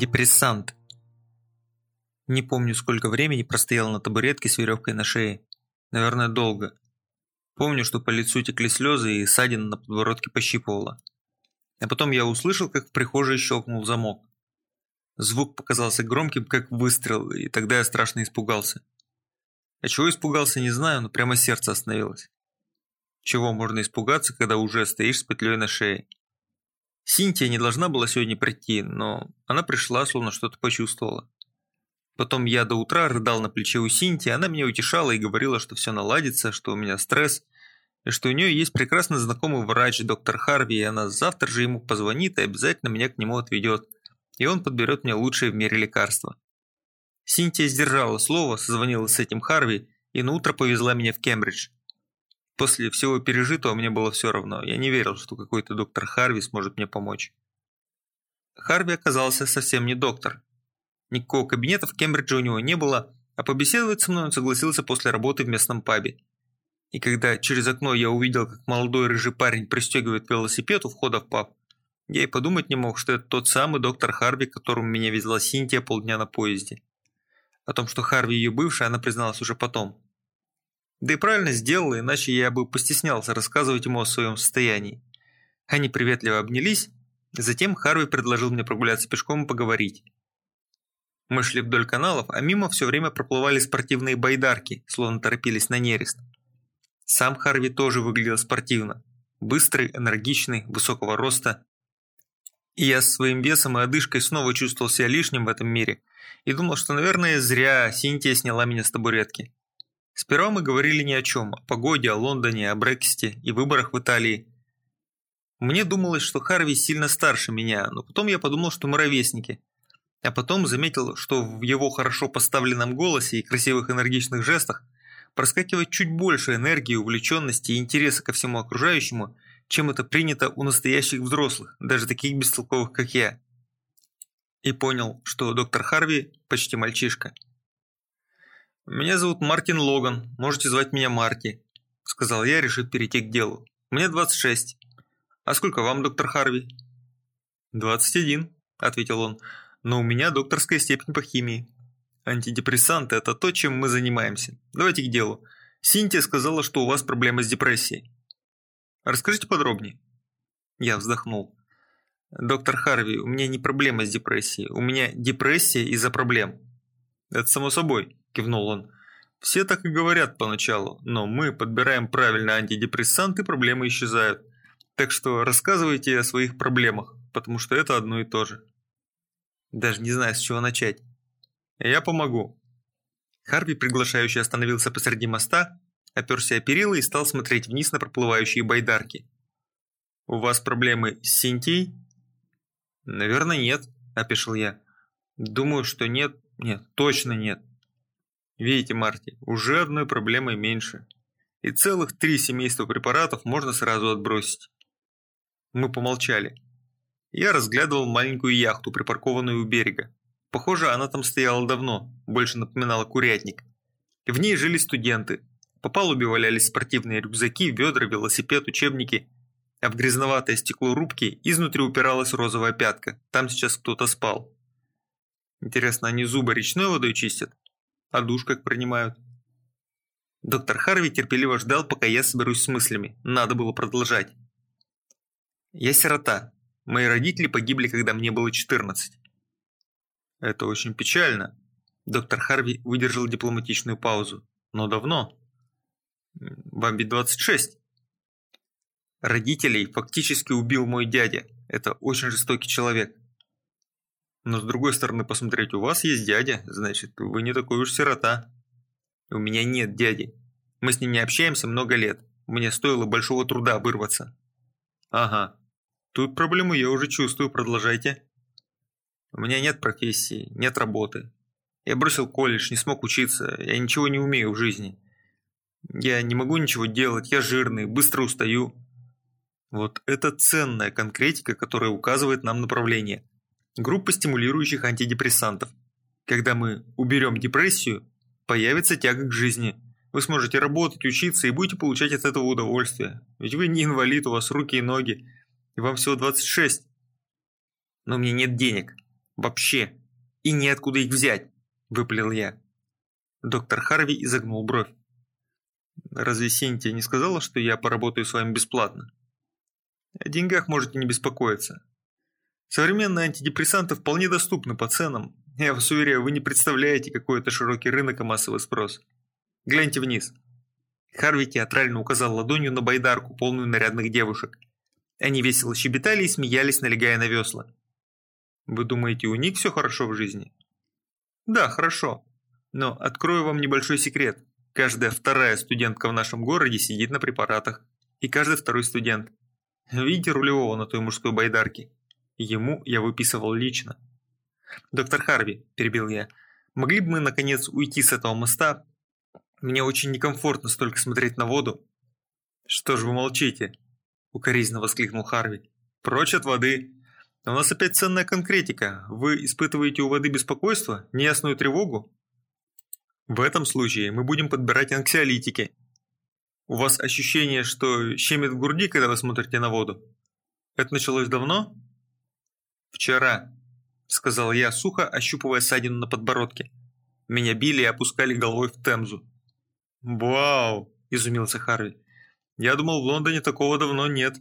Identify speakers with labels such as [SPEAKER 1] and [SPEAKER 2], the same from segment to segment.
[SPEAKER 1] Депрессант. Не помню, сколько времени простоял на табуретке с веревкой на шее. Наверное, долго. Помню, что по лицу текли слезы и ссадина на подбородке пощипывала. А потом я услышал, как в прихожей щелкнул замок. Звук показался громким, как выстрел, и тогда я страшно испугался. А чего испугался, не знаю, но прямо сердце остановилось. Чего можно испугаться, когда уже стоишь с петлей на шее? Синтия не должна была сегодня прийти, но она пришла, словно что-то почувствовала. Потом я до утра рыдал на плече у Синтии, она меня утешала и говорила, что все наладится, что у меня стресс, и что у нее есть прекрасно знакомый врач, доктор Харви, и она завтра же ему позвонит и обязательно меня к нему отведет, и он подберет мне лучшее в мире лекарство. Синтия сдержала слово, созвонилась с этим Харви и на утро повезла меня в Кембридж. После всего пережитого мне было все равно. Я не верил, что какой-то доктор Харви сможет мне помочь. Харви оказался совсем не доктор. Никакого кабинета в Кембридже у него не было, а побеседовать со мной он согласился после работы в местном пабе. И когда через окно я увидел, как молодой рыжий парень пристегивает велосипед у входа в паб, я и подумать не мог, что это тот самый доктор Харви, которому меня везла Синтия полдня на поезде. О том, что Харви ее бывшая, она призналась уже потом. Да и правильно сделала, иначе я бы постеснялся рассказывать ему о своем состоянии. Они приветливо обнялись, затем Харви предложил мне прогуляться пешком и поговорить. Мы шли вдоль каналов, а мимо все время проплывали спортивные байдарки, словно торопились на нерест. Сам Харви тоже выглядел спортивно. Быстрый, энергичный, высокого роста. И я с своим весом и одышкой снова чувствовал себя лишним в этом мире и думал, что, наверное, зря Синтия сняла меня с табуретки. Сперва мы говорили ни о чем, о погоде, о Лондоне, о Брексите и выборах в Италии. Мне думалось, что Харви сильно старше меня, но потом я подумал, что мы ровесники. А потом заметил, что в его хорошо поставленном голосе и красивых энергичных жестах проскакивает чуть больше энергии, увлеченности и интереса ко всему окружающему, чем это принято у настоящих взрослых, даже таких бестолковых, как я. И понял, что доктор Харви почти мальчишка. «Меня зовут Мартин Логан, можете звать меня Марти», – сказал я, решив перейти к делу. «Мне 26. А сколько вам, доктор Харви?» «21», – ответил он, – «но у меня докторская степень по химии. Антидепрессанты – это то, чем мы занимаемся. Давайте к делу. Синтия сказала, что у вас проблемы с депрессией. Расскажите подробнее». Я вздохнул. «Доктор Харви, у меня не проблема с депрессией, у меня депрессия из-за проблем». «Это само собой», – кивнул он. «Все так и говорят поначалу, но мы подбираем правильно антидепрессант и проблемы исчезают. Так что рассказывайте о своих проблемах, потому что это одно и то же». Даже не знаю, с чего начать. «Я помогу». Харви приглашающий остановился посреди моста, оперся о перила и стал смотреть вниз на проплывающие байдарки. «У вас проблемы с Синтией?» «Наверное, нет», – опешил я. «Думаю, что нет. Нет, точно нет. Видите, Марти, уже одной проблемой меньше. И целых три семейства препаратов можно сразу отбросить. Мы помолчали. Я разглядывал маленькую яхту, припаркованную у берега. Похоже, она там стояла давно, больше напоминала курятник. В ней жили студенты. По палубе валялись спортивные рюкзаки, ведра, велосипед, учебники. А в грязноватое стекло рубки изнутри упиралась розовая пятка. Там сейчас кто-то спал. Интересно, они зубы речной водой чистят? А душ как принимают? Доктор Харви терпеливо ждал, пока я соберусь с мыслями. Надо было продолжать. Я сирота. Мои родители погибли, когда мне было 14. Это очень печально. Доктор Харви выдержал дипломатичную паузу. Но давно. Вам ведь 26. Родителей фактически убил мой дядя. Это очень жестокий человек. Но с другой стороны посмотреть, у вас есть дядя, значит, вы не такой уж сирота. У меня нет дяди. Мы с ним не общаемся много лет. Мне стоило большого труда вырваться. Ага. Тут проблему я уже чувствую, продолжайте. У меня нет профессии, нет работы. Я бросил колледж, не смог учиться, я ничего не умею в жизни. Я не могу ничего делать, я жирный, быстро устаю. Вот это ценная конкретика, которая указывает нам направление. Группа стимулирующих антидепрессантов. Когда мы уберем депрессию, появится тяга к жизни. Вы сможете работать, учиться и будете получать от этого удовольствие. Ведь вы не инвалид, у вас руки и ноги. И вам всего 26. Но меня нет денег. Вообще. И неоткуда их взять, выпалил я. Доктор Харви изогнул бровь. Разве Синтия не сказала, что я поработаю с вами бесплатно? О деньгах можете не беспокоиться. Современные антидепрессанты вполне доступны по ценам. Я вас уверяю, вы не представляете, какой это широкий рынок и массовый спрос. Гляньте вниз. Харви театрально указал ладонью на байдарку, полную нарядных девушек. Они весело щебетали и смеялись, налегая на весла. Вы думаете, у них все хорошо в жизни? Да, хорошо. Но открою вам небольшой секрет. Каждая вторая студентка в нашем городе сидит на препаратах. И каждый второй студент. Видите рулевого на той мужской байдарке? Ему я выписывал лично. «Доктор Харви», – перебил я, – «могли бы мы, наконец, уйти с этого моста? Мне очень некомфортно столько смотреть на воду». «Что ж вы молчите?» – укоризненно воскликнул Харви. «Прочь от воды. У нас опять ценная конкретика. Вы испытываете у воды беспокойство, неясную тревогу? В этом случае мы будем подбирать анксиолитики. У вас ощущение, что щемит в груди, когда вы смотрите на воду? Это началось давно? Вчера, сказал я сухо, ощупывая ссадину на подбородке. Меня били и опускали головой в Темзу. «Вау!» – изумился Харви. «Я думал, в Лондоне такого давно нет.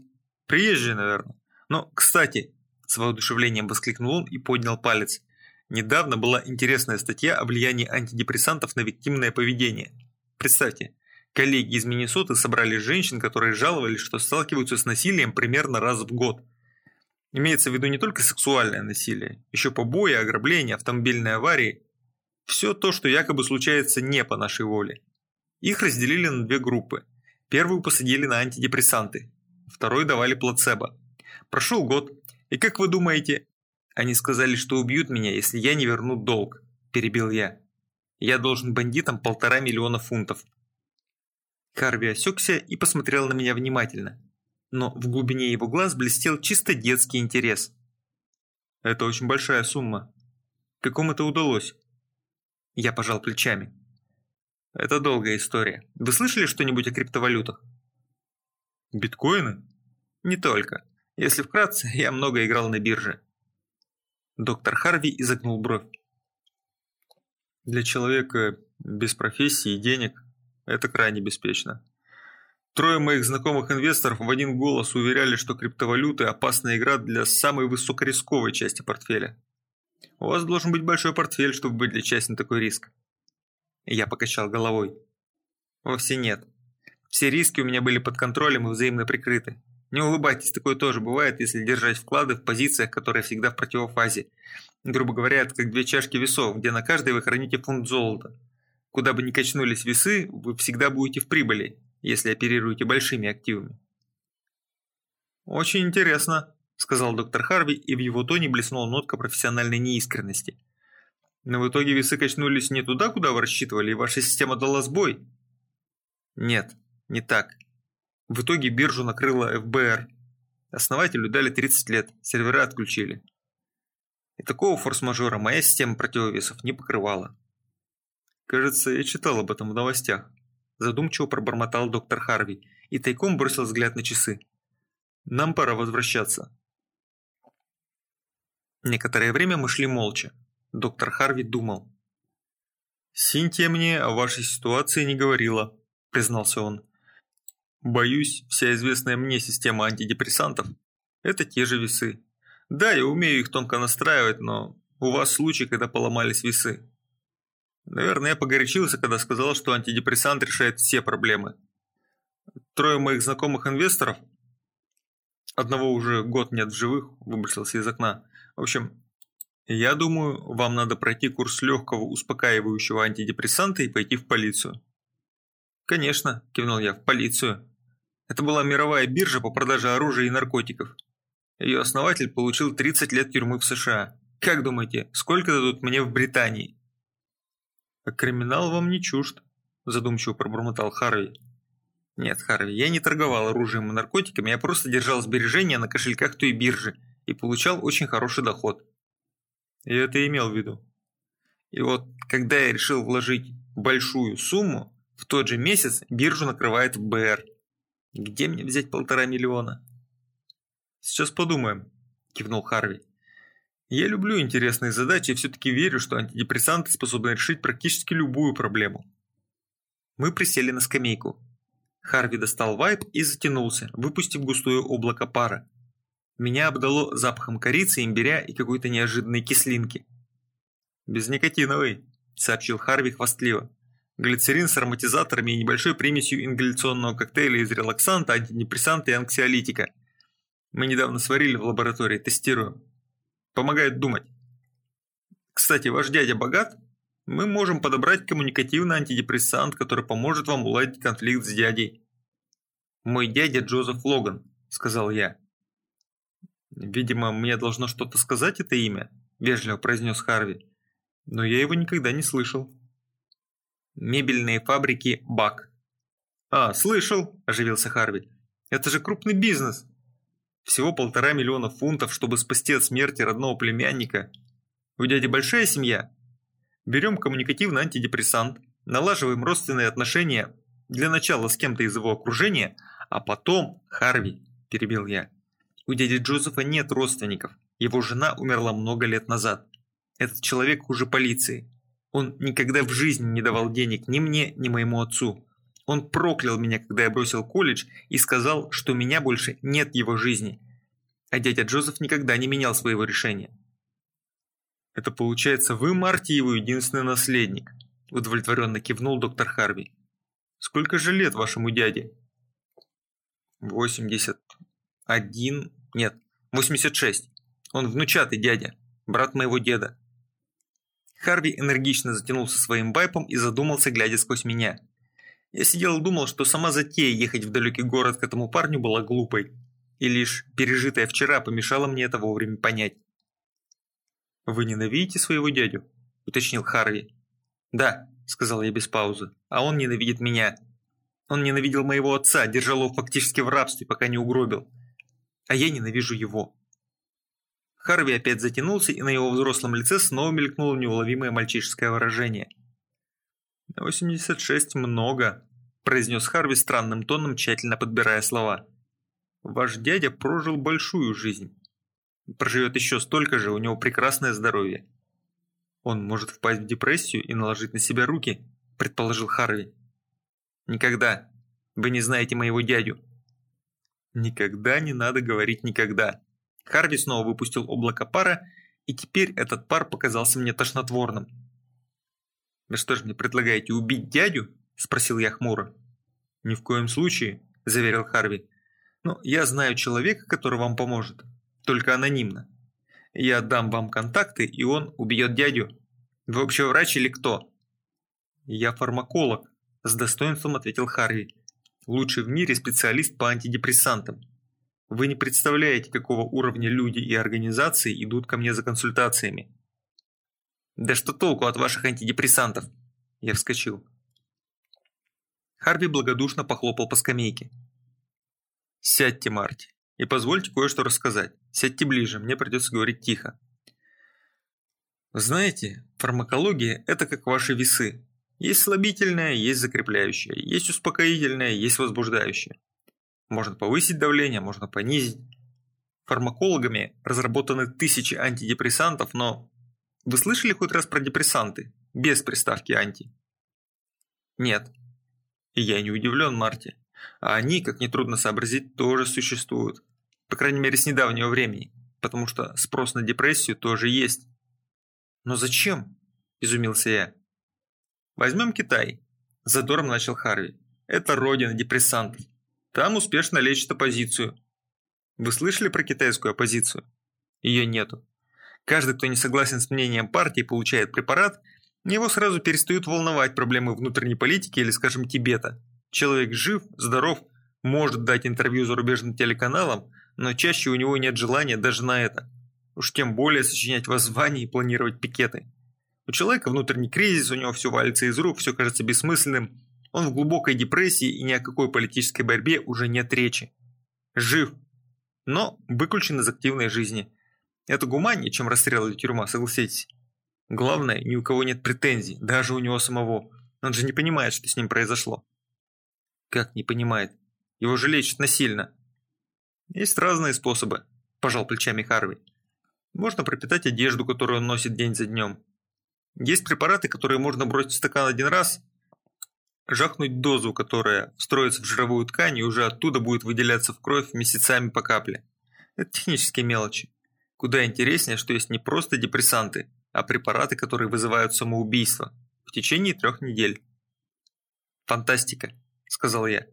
[SPEAKER 1] Приезжий, наверное. Но, кстати, с воодушевлением воскликнул он и поднял палец. Недавно была интересная статья о влиянии антидепрессантов на виктимное поведение. Представьте, коллеги из Миннесоты собрали женщин, которые жаловались, что сталкиваются с насилием примерно раз в год. Имеется в виду не только сексуальное насилие, еще побои, ограбления, автомобильные аварии. Все то, что якобы случается не по нашей воле. Их разделили на две группы. Первую посадили на антидепрессанты, второй давали плацебо. Прошел год, и как вы думаете, они сказали, что убьют меня, если я не верну долг, перебил я. Я должен бандитам полтора миллиона фунтов. Харви осекся и посмотрел на меня внимательно, но в глубине его глаз блестел чисто детский интерес. Это очень большая сумма. Какому это удалось? Я пожал плечами. Это долгая история. Вы слышали что-нибудь о криптовалютах? Биткоины? Не только. Если вкратце, я много играл на бирже. Доктор Харви изогнул бровь. Для человека без профессии и денег это крайне беспечно. Трое моих знакомых инвесторов в один голос уверяли, что криптовалюты – опасная игра для самой высокорисковой части портфеля. У вас должен быть большой портфель, чтобы быть для части такой риск. Я покачал головой. Вовсе нет. Все риски у меня были под контролем и взаимно прикрыты. Не улыбайтесь, такое тоже бывает, если держать вклады в позициях, которые всегда в противофазе. Грубо говоря, это как две чашки весов, где на каждой вы храните фунт золота. Куда бы ни качнулись весы, вы всегда будете в прибыли, если оперируете большими активами. «Очень интересно», – сказал доктор Харви, и в его тоне блеснула нотка профессиональной неискренности. «Но в итоге весы качнулись не туда, куда вы рассчитывали, и ваша система дала сбой?» «Нет, не так. В итоге биржу накрыло ФБР. Основателю дали 30 лет, сервера отключили. И такого форс-мажора моя система противовесов не покрывала. Кажется, я читал об этом в новостях. Задумчиво пробормотал доктор Харви и тайком бросил взгляд на часы. Нам пора возвращаться. Некоторое время мы шли молча. Доктор Харви думал. «Синтия мне о вашей ситуации не говорила», – признался он. Боюсь, вся известная мне система антидепрессантов – это те же весы. Да, я умею их тонко настраивать, но у вас случай, когда поломались весы. Наверное, я погорячился, когда сказал, что антидепрессант решает все проблемы. Трое моих знакомых инвесторов, одного уже год нет в живых, выбросился из окна. В общем, я думаю, вам надо пройти курс легкого успокаивающего антидепрессанта и пойти в полицию. «Конечно», – кивнул я, – «в полицию». Это была мировая биржа по продаже оружия и наркотиков. Ее основатель получил 30 лет тюрьмы в США. Как думаете, сколько дадут мне в Британии? А криминал вам не чужд, задумчиво пробормотал Харви. Нет, Харви, я не торговал оружием и наркотиками, я просто держал сбережения на кошельках той биржи и получал очень хороший доход. Я это имел в виду. И вот, когда я решил вложить большую сумму, в тот же месяц биржу накрывает ФБР. Где мне взять полтора миллиона? Сейчас подумаем, кивнул Харви. Я люблю интересные задачи и все-таки верю, что антидепрессанты способны решить практически любую проблему. Мы присели на скамейку. Харви достал вайп и затянулся, выпустив густое облако пара. Меня обдало запахом корицы, имбиря и какой-то неожиданной кислинки. «Безникотиновый», – сообщил Харви хвастливо. «Глицерин с ароматизаторами и небольшой примесью ингаляционного коктейля из релаксанта, антидепрессанта и анксиолитика. Мы недавно сварили в лаборатории, тестируем. Помогает думать. Кстати, ваш дядя богат? Мы можем подобрать коммуникативный антидепрессант, который поможет вам уладить конфликт с дядей. Мой дядя Джозеф Логан, сказал я. Видимо, мне должно что-то сказать это имя, вежливо произнес Харви. Но я его никогда не слышал. Мебельные фабрики Бак. А, слышал, оживился Харви. Это же крупный бизнес. Всего полтора миллиона фунтов, чтобы спасти от смерти родного племянника. У дяди большая семья? Берем коммуникативный антидепрессант, налаживаем родственные отношения для начала с кем-то из его окружения, а потом, Харви, перебил я. У дяди Джозефа нет родственников, его жена умерла много лет назад. Этот человек хуже полиции. Он никогда в жизни не давал денег ни мне, ни моему отцу. Он проклял меня, когда я бросил колледж и сказал, что меня больше нет его жизни. А дядя Джозеф никогда не менял своего решения. «Это получается, вы, Марти, его единственный наследник», удовлетворенно кивнул доктор Харви. «Сколько же лет вашему дяде?» «Восемьдесят один... Нет, восемьдесят шесть. Он внучатый дядя, брат моего деда». Харви энергично затянулся своим байпом и задумался, глядя сквозь меня. Я сидел и думал, что сама затея ехать в далекий город к этому парню была глупой, и лишь пережитое вчера помешало мне это вовремя понять. «Вы ненавидите своего дядю?» – уточнил Харви. «Да», – сказал я без паузы, – «а он ненавидит меня. Он ненавидел моего отца, держал его фактически в рабстве, пока не угробил. А я ненавижу его». Харви опять затянулся, и на его взрослом лице снова мелькнуло неуловимое мальчишеское выражение – «86 много», – произнес Харви странным тоном, тщательно подбирая слова. «Ваш дядя прожил большую жизнь. Проживет еще столько же, у него прекрасное здоровье. Он может впасть в депрессию и наложить на себя руки», – предположил Харви. «Никогда. Вы не знаете моего дядю». «Никогда не надо говорить никогда». Харви снова выпустил облако пара, и теперь этот пар показался мне тошнотворным. «Вы что же мне предлагаете, убить дядю?» – спросил я хмуро. «Ни в коем случае», – заверил Харви. «Но я знаю человека, который вам поможет. Только анонимно. Я дам вам контакты, и он убьет дядю. Вы вообще врач или кто?» «Я фармаколог», – с достоинством ответил Харви. «Лучший в мире специалист по антидепрессантам. Вы не представляете, какого уровня люди и организации идут ко мне за консультациями. «Да что толку от ваших антидепрессантов?» Я вскочил. Харви благодушно похлопал по скамейке. «Сядьте, Марти, и позвольте кое-что рассказать. Сядьте ближе, мне придется говорить тихо. Знаете, фармакология – это как ваши весы. Есть слабительное, есть закрепляющее, есть успокоительное, есть возбуждающее. Можно повысить давление, можно понизить. Фармакологами разработаны тысячи антидепрессантов, но вы слышали хоть раз про депрессанты? Без приставки «анти»? Нет. И я не удивлен, Марти. А они, как нетрудно сообразить, тоже существуют. По крайней мере, с недавнего времени. Потому что спрос на депрессию тоже есть. Но зачем? Изумился я. Возьмем Китай. Задором начал Харви. Это родина депрессантов. Там успешно лечат оппозицию. Вы слышали про китайскую оппозицию? Ее нету. Каждый, кто не согласен с мнением партии, получает препарат, его сразу перестают волновать проблемы внутренней политики или, скажем, Тибета. Человек жив, здоров, может дать интервью зарубежным телеканалам, но чаще у него нет желания даже на это. Уж тем более сочинять воззвания и планировать пикеты. У человека внутренний кризис, у него все валится из рук, все кажется бессмысленным. Он в глубокой депрессии и ни о какой политической борьбе уже нет речи. Жив, но выключен из активной жизни – это гуманнее, чем расстрел или тюрьма, согласитесь. Главное, ни у кого нет претензий, даже у него самого. Он же не понимает, что с ним произошло. Как не понимает? Его же лечат насильно. Есть разные способы, пожал плечами Харви. Можно пропитать одежду, которую он носит день за днем. Есть препараты, которые можно бросить в стакан один раз, жахнуть дозу, которая встроится в жировую ткань и уже оттуда будет выделяться в кровь месяцами по капле. Это технические мелочи. Куда интереснее, что есть не просто депрессанты, а препараты, которые вызывают самоубийство в течение трех недель. «Фантастика», – сказал я.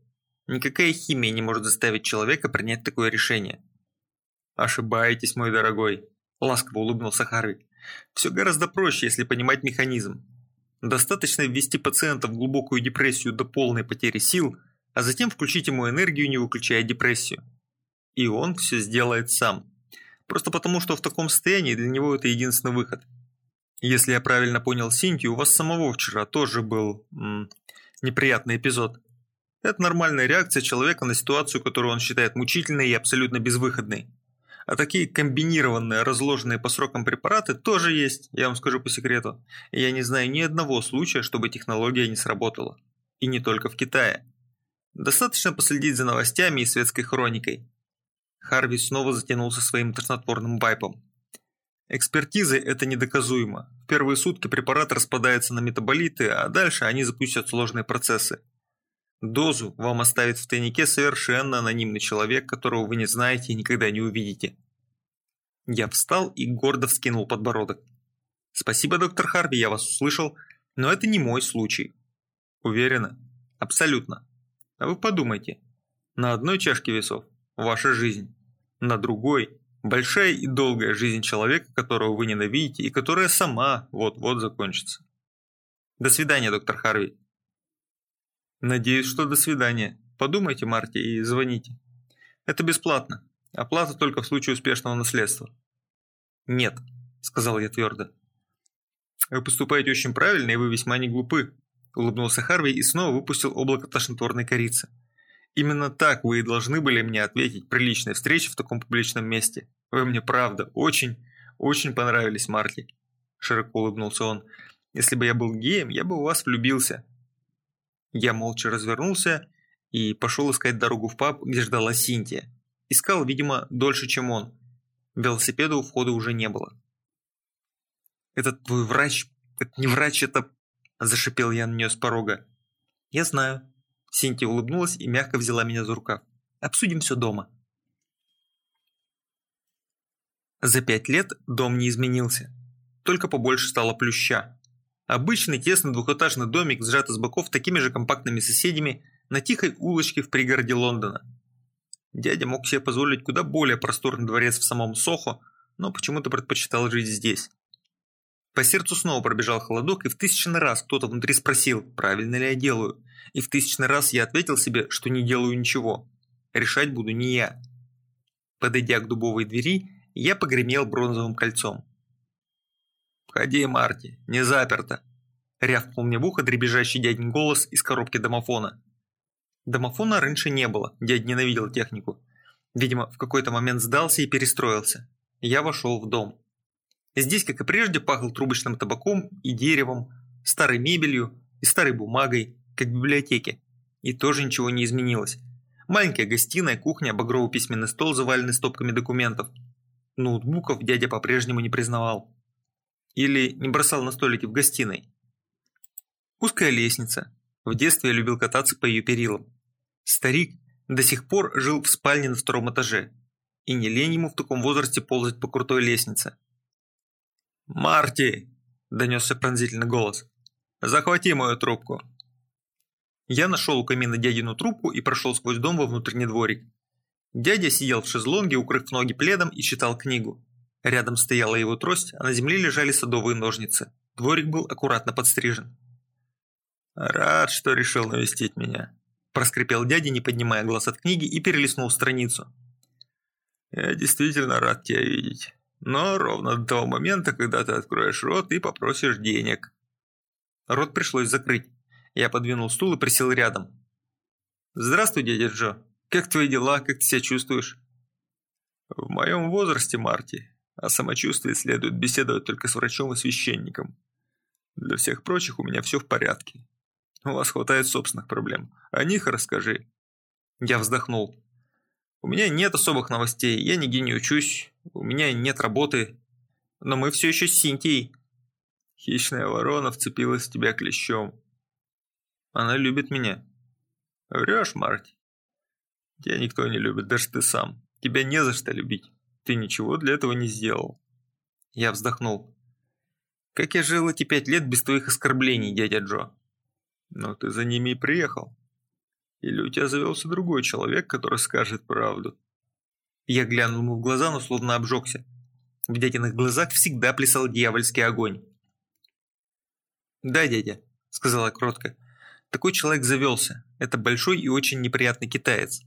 [SPEAKER 1] «Никакая химия не может заставить человека принять такое решение». «Ошибаетесь, мой дорогой», – ласково улыбнулся Харви. «Все гораздо проще, если понимать механизм. Достаточно ввести пациента в глубокую депрессию до полной потери сил, а затем включить ему энергию, не выключая депрессию. И он все сделает сам. Просто потому, что в таком состоянии для него это единственный выход. Если я правильно понял Синтию, у вас самого вчера тоже был м, неприятный эпизод. Это нормальная реакция человека на ситуацию, которую он считает мучительной и абсолютно безвыходной. А такие комбинированные, разложенные по срокам препараты тоже есть, я вам скажу по секрету. Я не знаю ни одного случая, чтобы технология не сработала. И не только в Китае. Достаточно последить за новостями и светской хроникой. Харви снова затянулся своим тошнотворным вайпом. Экспертизы это недоказуемо. В первые сутки препарат распадается на метаболиты, а дальше они запустят сложные процессы. Дозу вам оставит в тайнике совершенно анонимный человек, которого вы не знаете и никогда не увидите. Я встал и гордо вскинул подбородок. Спасибо, доктор Харви, я вас услышал, но это не мой случай. Уверена? Абсолютно. А вы подумайте. На одной чашке весов ваша жизнь, на другой большая и долгая жизнь человека, которого вы ненавидите и которая сама вот-вот закончится. До свидания, доктор Харви. Надеюсь, что до свидания. Подумайте, Марти, и звоните. Это бесплатно. Оплата только в случае успешного наследства. Нет, сказал я твердо. Вы поступаете очень правильно, и вы весьма не глупы, улыбнулся Харви и снова выпустил облако тошнотворной корицы. Именно так вы и должны были мне ответить при личной встрече в таком публичном месте. Вы мне правда очень, очень понравились, Марти. Широко улыбнулся он. Если бы я был геем, я бы у вас влюбился. Я молча развернулся и пошел искать дорогу в паб, где ждала Синтия. Искал, видимо, дольше, чем он. Велосипеда у входа уже не было. «Этот твой врач... Это не врач, это...» Зашипел я на нее с порога. «Я знаю». Синтия улыбнулась и мягко взяла меня за рукав. «Обсудим все дома». За пять лет дом не изменился. Только побольше стало плюща. Обычный тесный двухэтажный домик сжат с боков такими же компактными соседями на тихой улочке в пригороде Лондона. Дядя мог себе позволить куда более просторный дворец в самом Сохо, но почему-то предпочитал жить здесь. По сердцу снова пробежал холодок, и в тысячный раз кто-то внутри спросил, правильно ли я делаю. И в тысячный раз я ответил себе, что не делаю ничего. Решать буду не я. Подойдя к дубовой двери, я погремел бронзовым кольцом. «Входи, Марти, не заперто!» Рявкнул мне в ухо дребезжащий дядин голос из коробки домофона. Домофона раньше не было, дядь ненавидел технику. Видимо, в какой-то момент сдался и перестроился. Я вошел в дом. Здесь, как и прежде, пахло трубочным табаком и деревом, старой мебелью и старой бумагой, как в библиотеке. И тоже ничего не изменилось. Маленькая гостиная, кухня, багровый письменный стол, заваленный стопками документов. Ноутбуков дядя по-прежнему не признавал. Или не бросал на столики в гостиной. Узкая лестница. В детстве я любил кататься по ее перилам. Старик до сих пор жил в спальне на втором этаже. И не лень ему в таком возрасте ползать по крутой лестнице. «Марти!» – донесся пронзительный голос. «Захвати мою трубку!» Я нашел у камина дядину трубку и прошел сквозь дом во внутренний дворик. Дядя сидел в шезлонге, укрыв ноги пледом и читал книгу. Рядом стояла его трость, а на земле лежали садовые ножницы. Дворик был аккуратно подстрижен. «Рад, что решил навестить меня», – проскрипел дядя, не поднимая глаз от книги, и перелистнул страницу. «Я действительно рад тебя видеть, но ровно до того момента, когда ты откроешь рот и попросишь денег». Рот пришлось закрыть. Я подвинул стул и присел рядом. «Здравствуй, дядя Джо. Как твои дела? Как ты себя чувствуешь?» «В моем возрасте, Марти, о самочувствии следует беседовать только с врачом и священником. Для всех прочих у меня все в порядке. У вас хватает собственных проблем. О них расскажи. Я вздохнул. У меня нет особых новостей, я нигде не учусь, у меня нет работы. но мы все еще с Синтией».
[SPEAKER 2] Хищная ворона вцепилась в тебя клещом. Она любит меня. Врешь, Марти. Тебя никто не любит, даже ты сам. Тебя не за что любить. Ты ничего для этого не сделал.
[SPEAKER 1] Я вздохнул. Как я жил эти пять лет без твоих оскорблений, дядя Джо?
[SPEAKER 2] Но ты за ними и приехал. Или у тебя завелся другой человек, который скажет правду?
[SPEAKER 1] Я глянул ему в глаза, но словно обжегся. В дядиных глазах всегда плясал дьявольский огонь. «Да, дядя», — сказала кротко. «Такой человек завелся. Это большой и очень неприятный китаец.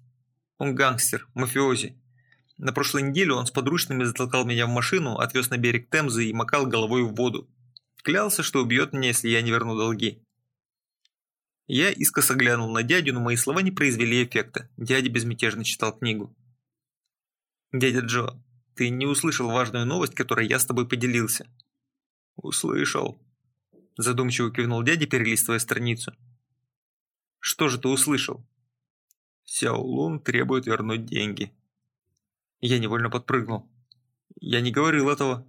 [SPEAKER 1] Он гангстер, мафиози. На прошлой неделе он с подручными затолкал меня в машину, отвез на берег Темзы и макал головой в воду. Клялся, что убьет меня, если я не верну долги. Я искоса глянул на дядю, но мои слова не произвели эффекта. Дядя безмятежно читал книгу. «Дядя Джо, ты не услышал важную новость, которой я с тобой поделился?»
[SPEAKER 2] «Услышал», –
[SPEAKER 1] задумчиво кивнул дядя, перелистывая страницу. «Что же ты услышал?»
[SPEAKER 2] Сяо Лун требует вернуть деньги.
[SPEAKER 1] Я невольно подпрыгнул. Я не говорил этого.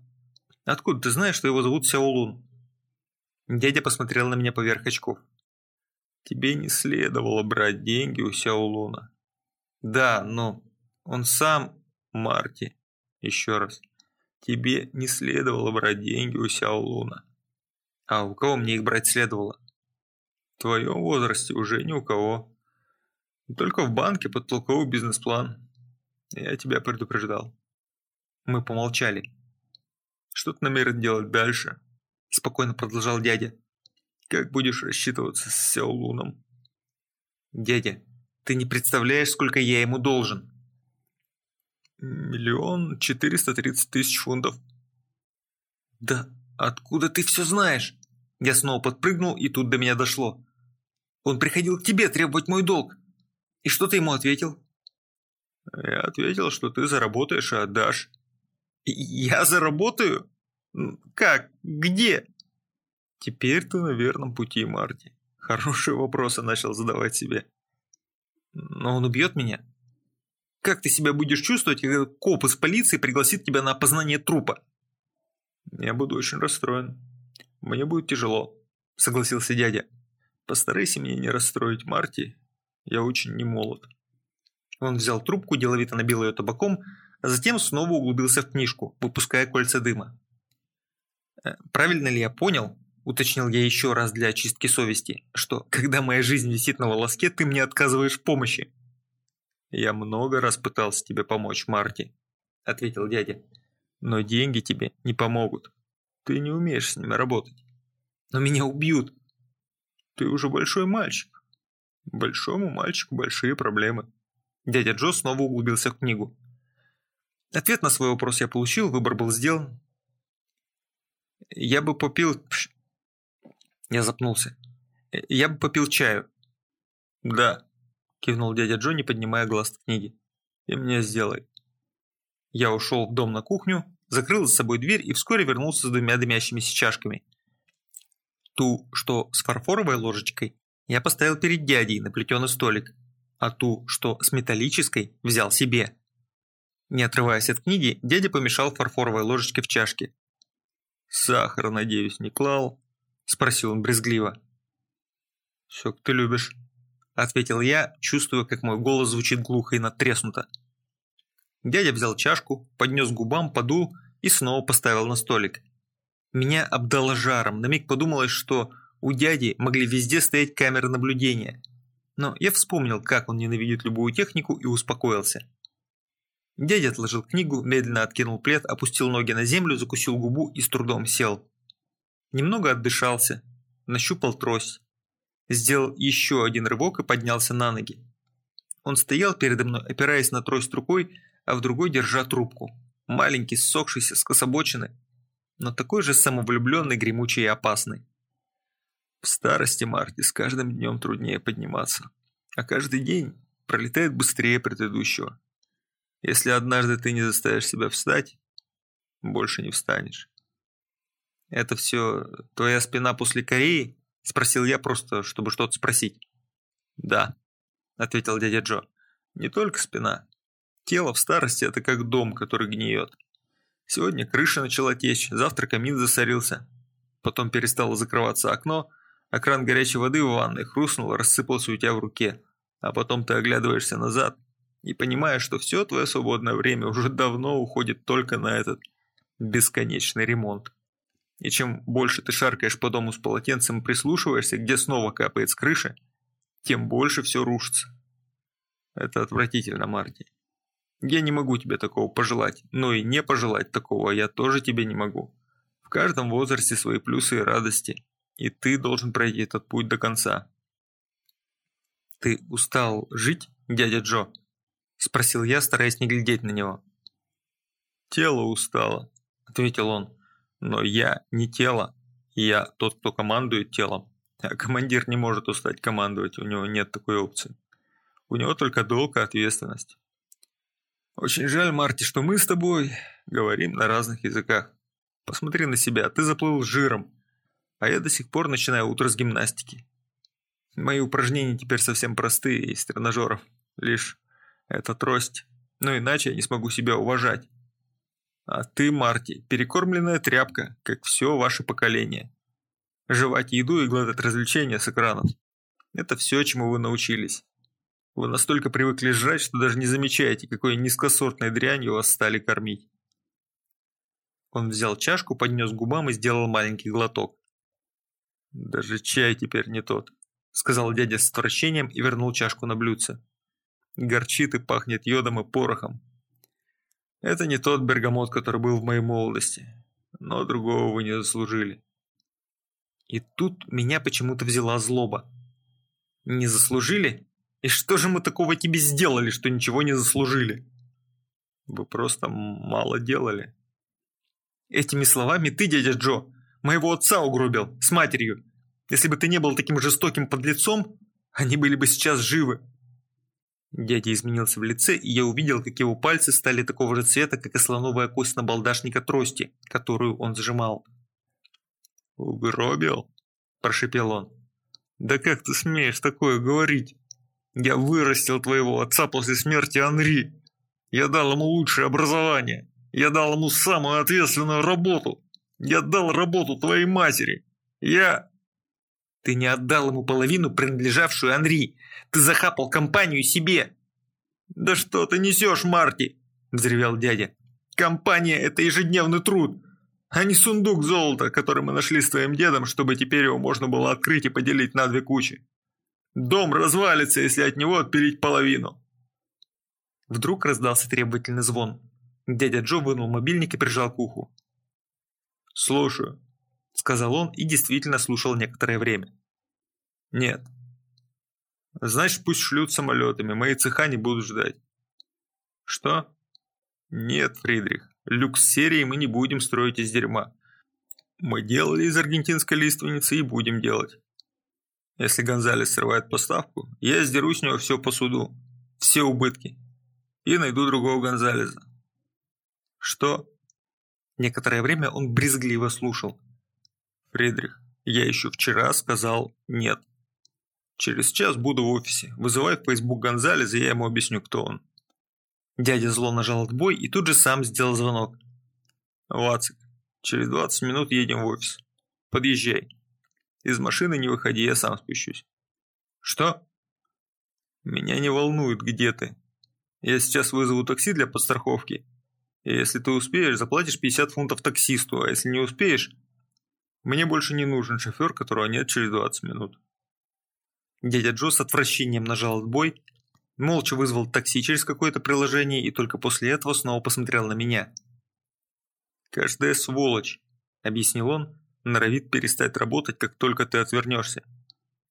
[SPEAKER 1] Откуда ты знаешь, что его зовут Сяо Лун? Дядя посмотрел на меня поверх очков.
[SPEAKER 2] Тебе не следовало брать деньги у Сяо Луна.
[SPEAKER 1] Да, но он сам...
[SPEAKER 2] Марти, еще раз. Тебе не следовало брать деньги у Сяо Луна.
[SPEAKER 1] А у кого мне их брать следовало?
[SPEAKER 2] Твоем возрасте уже ни у кого. Только в банке под толковый бизнес-план. Я тебя предупреждал.
[SPEAKER 1] Мы помолчали.
[SPEAKER 2] Что ты намерен делать дальше?
[SPEAKER 1] Спокойно продолжал дядя.
[SPEAKER 2] Как будешь рассчитываться с Сяолуном?
[SPEAKER 1] Дядя, ты не представляешь, сколько я ему должен.
[SPEAKER 2] Миллион четыреста тридцать тысяч фунтов.
[SPEAKER 1] Да откуда ты все знаешь? Я снова подпрыгнул, и тут до меня дошло. Он приходил к тебе требовать мой долг. И что ты ему ответил?
[SPEAKER 2] Я ответил, что ты заработаешь и отдашь.
[SPEAKER 1] Я заработаю? Как? Где?
[SPEAKER 2] Теперь ты на верном пути, Марти. Хорошие вопросы начал задавать себе.
[SPEAKER 1] Но он убьет меня? Как ты себя будешь чувствовать, когда коп из полиции пригласит тебя на опознание трупа?
[SPEAKER 2] Я буду очень расстроен. Мне будет тяжело, согласился дядя. Постарайся меня не расстроить, Марти, я очень не молод».
[SPEAKER 1] Он взял трубку, деловито набил ее табаком, а затем снова углубился в книжку, выпуская кольца дыма. «Э, «Правильно ли я понял?» – уточнил я еще раз для очистки совести, что когда моя жизнь висит на волоске, ты мне отказываешь в помощи.
[SPEAKER 2] «Я много раз пытался тебе помочь, Марти», – ответил дядя. «Но деньги тебе не помогут. Ты не умеешь с ними работать».
[SPEAKER 1] «Но меня убьют».
[SPEAKER 2] «Ты уже большой мальчик. Большому мальчику большие проблемы.
[SPEAKER 1] Дядя Джо снова углубился в книгу. Ответ на свой вопрос я получил, выбор был сделан. Я бы попил... Я запнулся. Я бы попил чаю.
[SPEAKER 2] Да,
[SPEAKER 1] кивнул дядя Джо, не поднимая глаз от книги.
[SPEAKER 2] И мне сделай.
[SPEAKER 1] Я ушел в дом на кухню, закрыл за собой дверь и вскоре вернулся с двумя дымящимися чашками. Ту, что с фарфоровой ложечкой, я поставил перед дядей на плетеный столик, а ту, что с металлической, взял себе. Не отрываясь от книги, дядя помешал фарфоровой ложечке в чашке.
[SPEAKER 2] «Сахар, надеюсь, не клал?» – спросил он брезгливо.
[SPEAKER 1] «Все, как ты любишь», – ответил я, чувствуя, как мой голос звучит глухо и надтреснуто. Дядя взял чашку, поднес губам, подул и снова поставил на столик. Меня обдало жаром, на миг подумалось, что у дяди могли везде стоять камеры наблюдения. Но я вспомнил, как он ненавидит любую технику и успокоился. Дядя отложил книгу, медленно откинул плед, опустил ноги на землю, закусил губу и с трудом сел. Немного отдышался, нащупал трость. Сделал еще один рывок и поднялся на ноги. Он стоял передо мной, опираясь на трость рукой, а в другой держа трубку. Маленький, ссохшийся, скособоченный, но такой же самовлюбленный, гремучий и опасный.
[SPEAKER 2] В старости, Марти, с каждым днем труднее подниматься. А каждый день пролетает быстрее предыдущего. Если однажды ты не заставишь себя встать, больше не встанешь.
[SPEAKER 1] «Это все твоя спина после Кореи?» – спросил я просто, чтобы что-то спросить.
[SPEAKER 2] «Да», – ответил дядя Джо. «Не только спина. Тело в старости – это как дом, который гниет. Сегодня крыша начала течь, завтра камин засорился. Потом перестало закрываться окно, а кран горячей воды в ванной хрустнул, рассыпался у тебя в руке. А потом ты оглядываешься назад и понимаешь, что все твое свободное время уже давно уходит только на этот бесконечный ремонт. И чем больше ты шаркаешь по дому с полотенцем и прислушиваешься, где снова капает с крыши, тем больше все рушится. Это отвратительно, Марти. Я не могу тебе такого пожелать, но и не пожелать такого я тоже тебе не могу. В каждом возрасте свои плюсы и радости, и ты должен пройти этот путь до конца.
[SPEAKER 1] «Ты устал жить, дядя Джо?» – спросил я, стараясь не глядеть на него.
[SPEAKER 2] «Тело устало», – ответил он. «Но я не тело, я тот, кто командует телом. А командир не может устать командовать, у него нет такой опции. У него только долг и ответственность. Очень жаль, Марти, что мы с тобой говорим на разных языках. Посмотри на себя, ты заплыл жиром, а я до сих пор начинаю утро с гимнастики. Мои упражнения теперь совсем простые, из тренажеров. Лишь эта трость. Но иначе я не смогу себя уважать. А ты, Марти, перекормленная тряпка, как все ваше поколение. Жевать еду и глотать развлечения с экранов. Это все, чему вы научились. Вы настолько привыкли жрать, что даже не замечаете, какой низкосортной дрянью вас стали кормить. Он взял чашку, поднес губам и сделал маленький глоток. «Даже чай теперь не тот», — сказал дядя с отвращением и вернул чашку на блюдце. «Горчит и пахнет йодом и порохом. Это не тот бергамот, который был в моей молодости, но другого вы не заслужили».
[SPEAKER 1] И тут меня почему-то взяла злоба. «Не заслужили? И что же мы такого тебе сделали, что ничего не заслужили?
[SPEAKER 2] Вы просто мало делали.
[SPEAKER 1] Этими словами ты, дядя Джо, моего отца угробил с матерью. Если бы ты не был таким жестоким подлецом, они были бы сейчас живы. Дядя изменился в лице, и я увидел, как его пальцы стали такого же цвета, как и слоновая кость на балдашника трости, которую он сжимал.
[SPEAKER 2] «Угробил?» – прошепел он. «Да как ты смеешь такое говорить?» Я вырастил твоего отца после смерти Анри. Я дал ему лучшее образование. Я дал ему самую ответственную работу. Я дал работу твоей матери. Я...»
[SPEAKER 1] «Ты не отдал ему половину, принадлежавшую Анри. Ты захапал компанию себе».
[SPEAKER 2] «Да что ты несешь, Марти?» – взревел дядя. «Компания – это ежедневный труд, а не сундук золота, который мы нашли с твоим дедом, чтобы теперь его можно было открыть и поделить на две кучи. Дом развалится, если от него отпилить половину.
[SPEAKER 1] Вдруг раздался требовательный звон. Дядя Джо вынул мобильник и прижал к уху.
[SPEAKER 2] «Слушаю», — сказал он и действительно слушал некоторое время. «Нет». «Значит, пусть шлют самолетами, мои цеха не будут ждать». «Что?» «Нет, Фридрих, люкс серии мы не будем строить из дерьма. Мы делали из аргентинской лиственницы и будем делать. Если Гонзалес срывает поставку, я сдеру с него все по суду, все убытки, и найду другого Гонзалеса. Что?
[SPEAKER 1] Некоторое время он брезгливо слушал.
[SPEAKER 2] Фридрих, я еще вчера сказал нет. Через час буду в офисе. Вызывай в Facebook Гонзалеса, и я ему объясню, кто он.
[SPEAKER 1] Дядя зло нажал отбой и тут же сам сделал звонок.
[SPEAKER 2] Вацик, через 20 минут едем в офис. Подъезжай. Из машины не выходи, я сам спущусь. Что? Меня не волнует, где ты. Я сейчас вызову такси для подстраховки. И если ты успеешь, заплатишь 50 фунтов таксисту, а если не успеешь, мне больше не нужен шофер, которого нет через 20 минут.
[SPEAKER 1] Дядя Джо с отвращением нажал отбой, молча вызвал такси через какое-то приложение и только после этого снова посмотрел на меня.
[SPEAKER 2] «Каждая сволочь», — объяснил он, норовит перестать работать, как только ты отвернешься.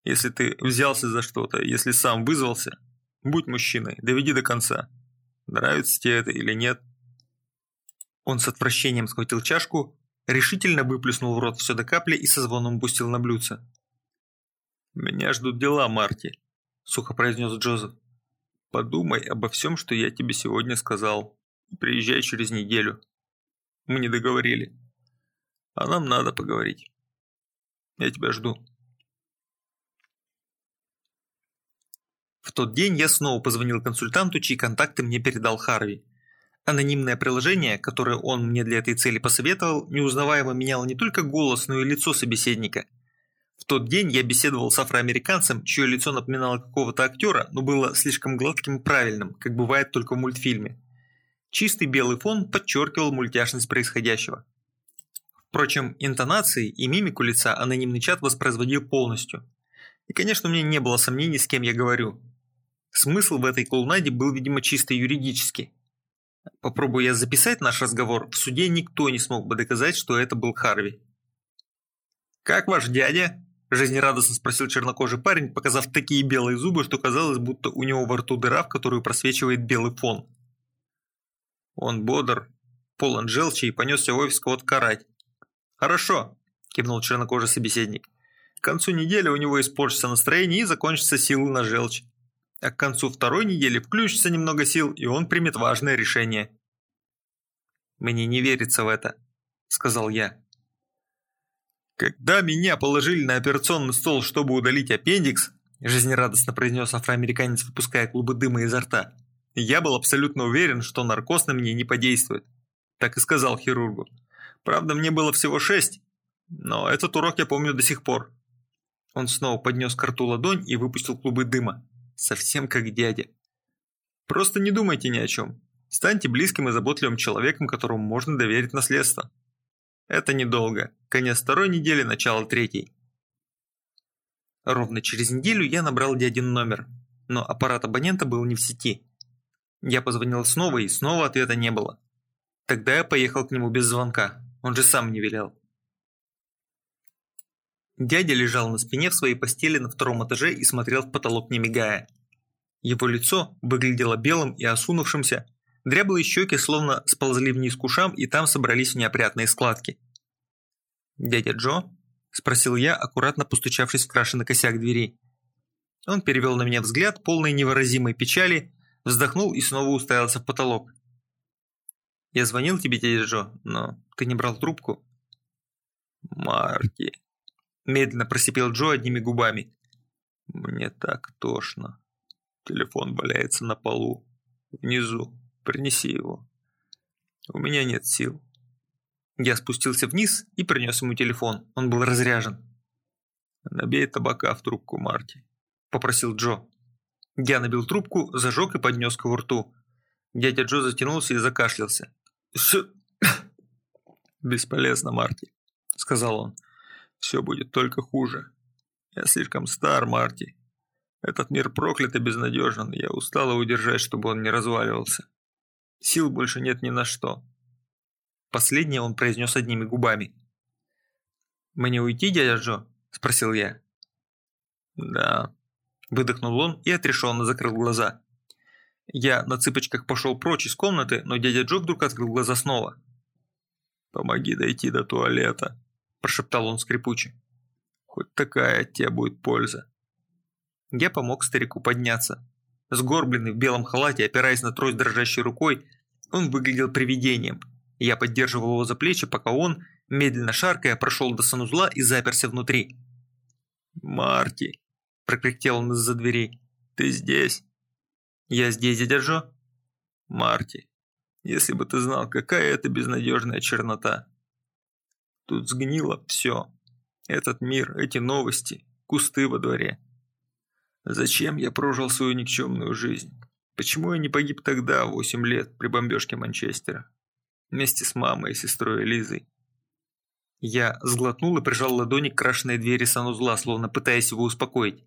[SPEAKER 2] Если ты взялся за что-то, если сам вызвался, будь мужчиной, доведи до конца. Нравится тебе это или нет?
[SPEAKER 1] Он с отвращением схватил чашку, решительно выплюснул в рот все до капли и со звоном пустил на блюдце.
[SPEAKER 2] «Меня ждут дела, Марти», – сухо произнес Джозеф. «Подумай обо всем, что я тебе сегодня сказал. Приезжай через неделю. Мы не договорили». А нам надо поговорить. Я тебя жду.
[SPEAKER 1] В тот день я снова позвонил консультанту, чьи контакты мне передал Харви. Анонимное приложение, которое он мне для этой цели посоветовал, неузнаваемо меняло не только голос, но и лицо собеседника. В тот день я беседовал с афроамериканцем, чье лицо напоминало какого-то актера, но было слишком гладким и правильным, как бывает только в мультфильме. Чистый белый фон подчеркивал мультяшность происходящего. Впрочем, интонации и мимику лица анонимный чат воспроизводил полностью. И, конечно, у меня не было сомнений, с кем я говорю. Смысл в этой клоунаде был, видимо, чисто юридический. Попробую я записать наш разговор, в суде никто не смог бы доказать, что это был Харви. «Как ваш дядя?» – жизнерадостно спросил чернокожий парень, показав такие белые зубы, что казалось, будто у него во рту дыра, в которую просвечивает белый фон. Он бодр, полон желчи и понесся в офис кого-то карать. «Хорошо», – кивнул чернокожий собеседник. «К концу недели у него испортится настроение и закончатся силы на желчь а к концу второй недели включится немного сил, и он примет важное решение. «Мне не верится в это», – сказал я. «Когда меня положили на операционный стол, чтобы удалить аппендикс», – жизнерадостно произнес афроамериканец, выпуская клубы дыма изо рта, «я был абсолютно уверен, что наркоз на мне не подействует». Так и сказал хирургу. Правда, мне было всего шесть, но этот урок я помню до сих пор. Он снова поднес к рту ладонь и выпустил клубы дыма совсем как дядя. Просто не думайте ни о чем. Станьте близким и заботливым человеком, которому можно доверить наследство. Это недолго. Конец второй недели, начало третьей. Ровно через неделю я набрал дядин номер, но аппарат абонента был не в сети. Я позвонил снова, и снова ответа не было. Тогда я поехал к нему без звонка, он же сам не велел. Дядя лежал на спине в своей постели на втором этаже и смотрел в потолок не мигая. Его лицо выглядело белым и осунувшимся, дряблые щеки словно сползли вниз к ушам и там собрались неопрятные складки. «Дядя Джо?» – спросил я, аккуратно постучавшись в крашеный косяк двери. Он перевел на меня взгляд, полный невыразимой печали, вздохнул и снова уставился в потолок. «Я звонил тебе, дядя Джо, но ты не брал трубку».
[SPEAKER 2] «Марки»,
[SPEAKER 1] Медленно просипел Джо одними губами.
[SPEAKER 2] «Мне так тошно. Телефон валяется на полу. Внизу. Принеси его. У меня нет сил».
[SPEAKER 1] Я спустился вниз и принес ему телефон. Он был разряжен.
[SPEAKER 2] «Набей табака в трубку, Марти», – попросил Джо.
[SPEAKER 1] Я набил трубку, зажег и поднес к рту. Дядя Джо затянулся и закашлялся.
[SPEAKER 2] «С...» «Бесполезно, Марти», – сказал он. Все будет только хуже. Я слишком стар, Марти. Этот мир проклят и безнадежен, я устала удержать, чтобы он не разваливался. Сил больше нет ни на что.
[SPEAKER 1] Последнее он произнес одними губами. «Мне уйти, дядя Джо?» – спросил я.
[SPEAKER 2] «Да», –
[SPEAKER 1] выдохнул он и отрешенно закрыл глаза. Я на цыпочках пошел прочь из комнаты, но дядя Джо вдруг открыл глаза снова.
[SPEAKER 2] «Помоги дойти до туалета», – прошептал он скрипуче. «Хоть такая от тебя будет польза».
[SPEAKER 1] Я помог старику подняться. Сгорбленный в белом халате, опираясь на трость дрожащей рукой, он выглядел привидением. Я поддерживал его за плечи, пока он, медленно шаркая, прошел до санузла и заперся внутри.
[SPEAKER 2] «Марти!» – прокряхтел он из-за дверей. «Ты здесь?»
[SPEAKER 1] «Я здесь, Джо?»
[SPEAKER 2] «Марти, если бы ты знал, какая это безнадежная чернота!» Тут сгнило все. Этот мир, эти новости, кусты во дворе. Зачем я прожил свою никчемную жизнь? Почему я не погиб тогда, в 8 лет, при бомбежке Манчестера? Вместе с мамой и сестрой Лизой.
[SPEAKER 1] Я сглотнул и прижал ладони к крашенной двери санузла, словно пытаясь его успокоить.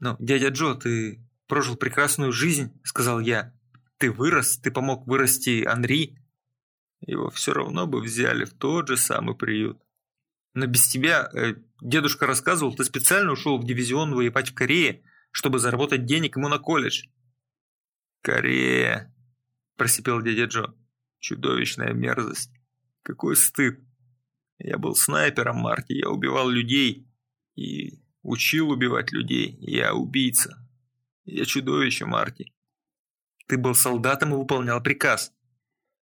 [SPEAKER 1] «Но, дядя Джо, ты прожил прекрасную жизнь», — сказал я. «Ты вырос, ты помог вырасти Анри,
[SPEAKER 2] его все равно бы взяли в тот же самый приют.
[SPEAKER 1] Но без тебя, э, дедушка рассказывал, ты специально ушел в дивизион воевать в Корее, чтобы заработать денег ему на колледж.
[SPEAKER 2] Корея, просипел дядя Джо. Чудовищная мерзость. Какой стыд. Я был снайпером, Марти, я убивал людей. И учил убивать людей. Я убийца. Я чудовище, Марти.
[SPEAKER 1] Ты был солдатом и выполнял приказ.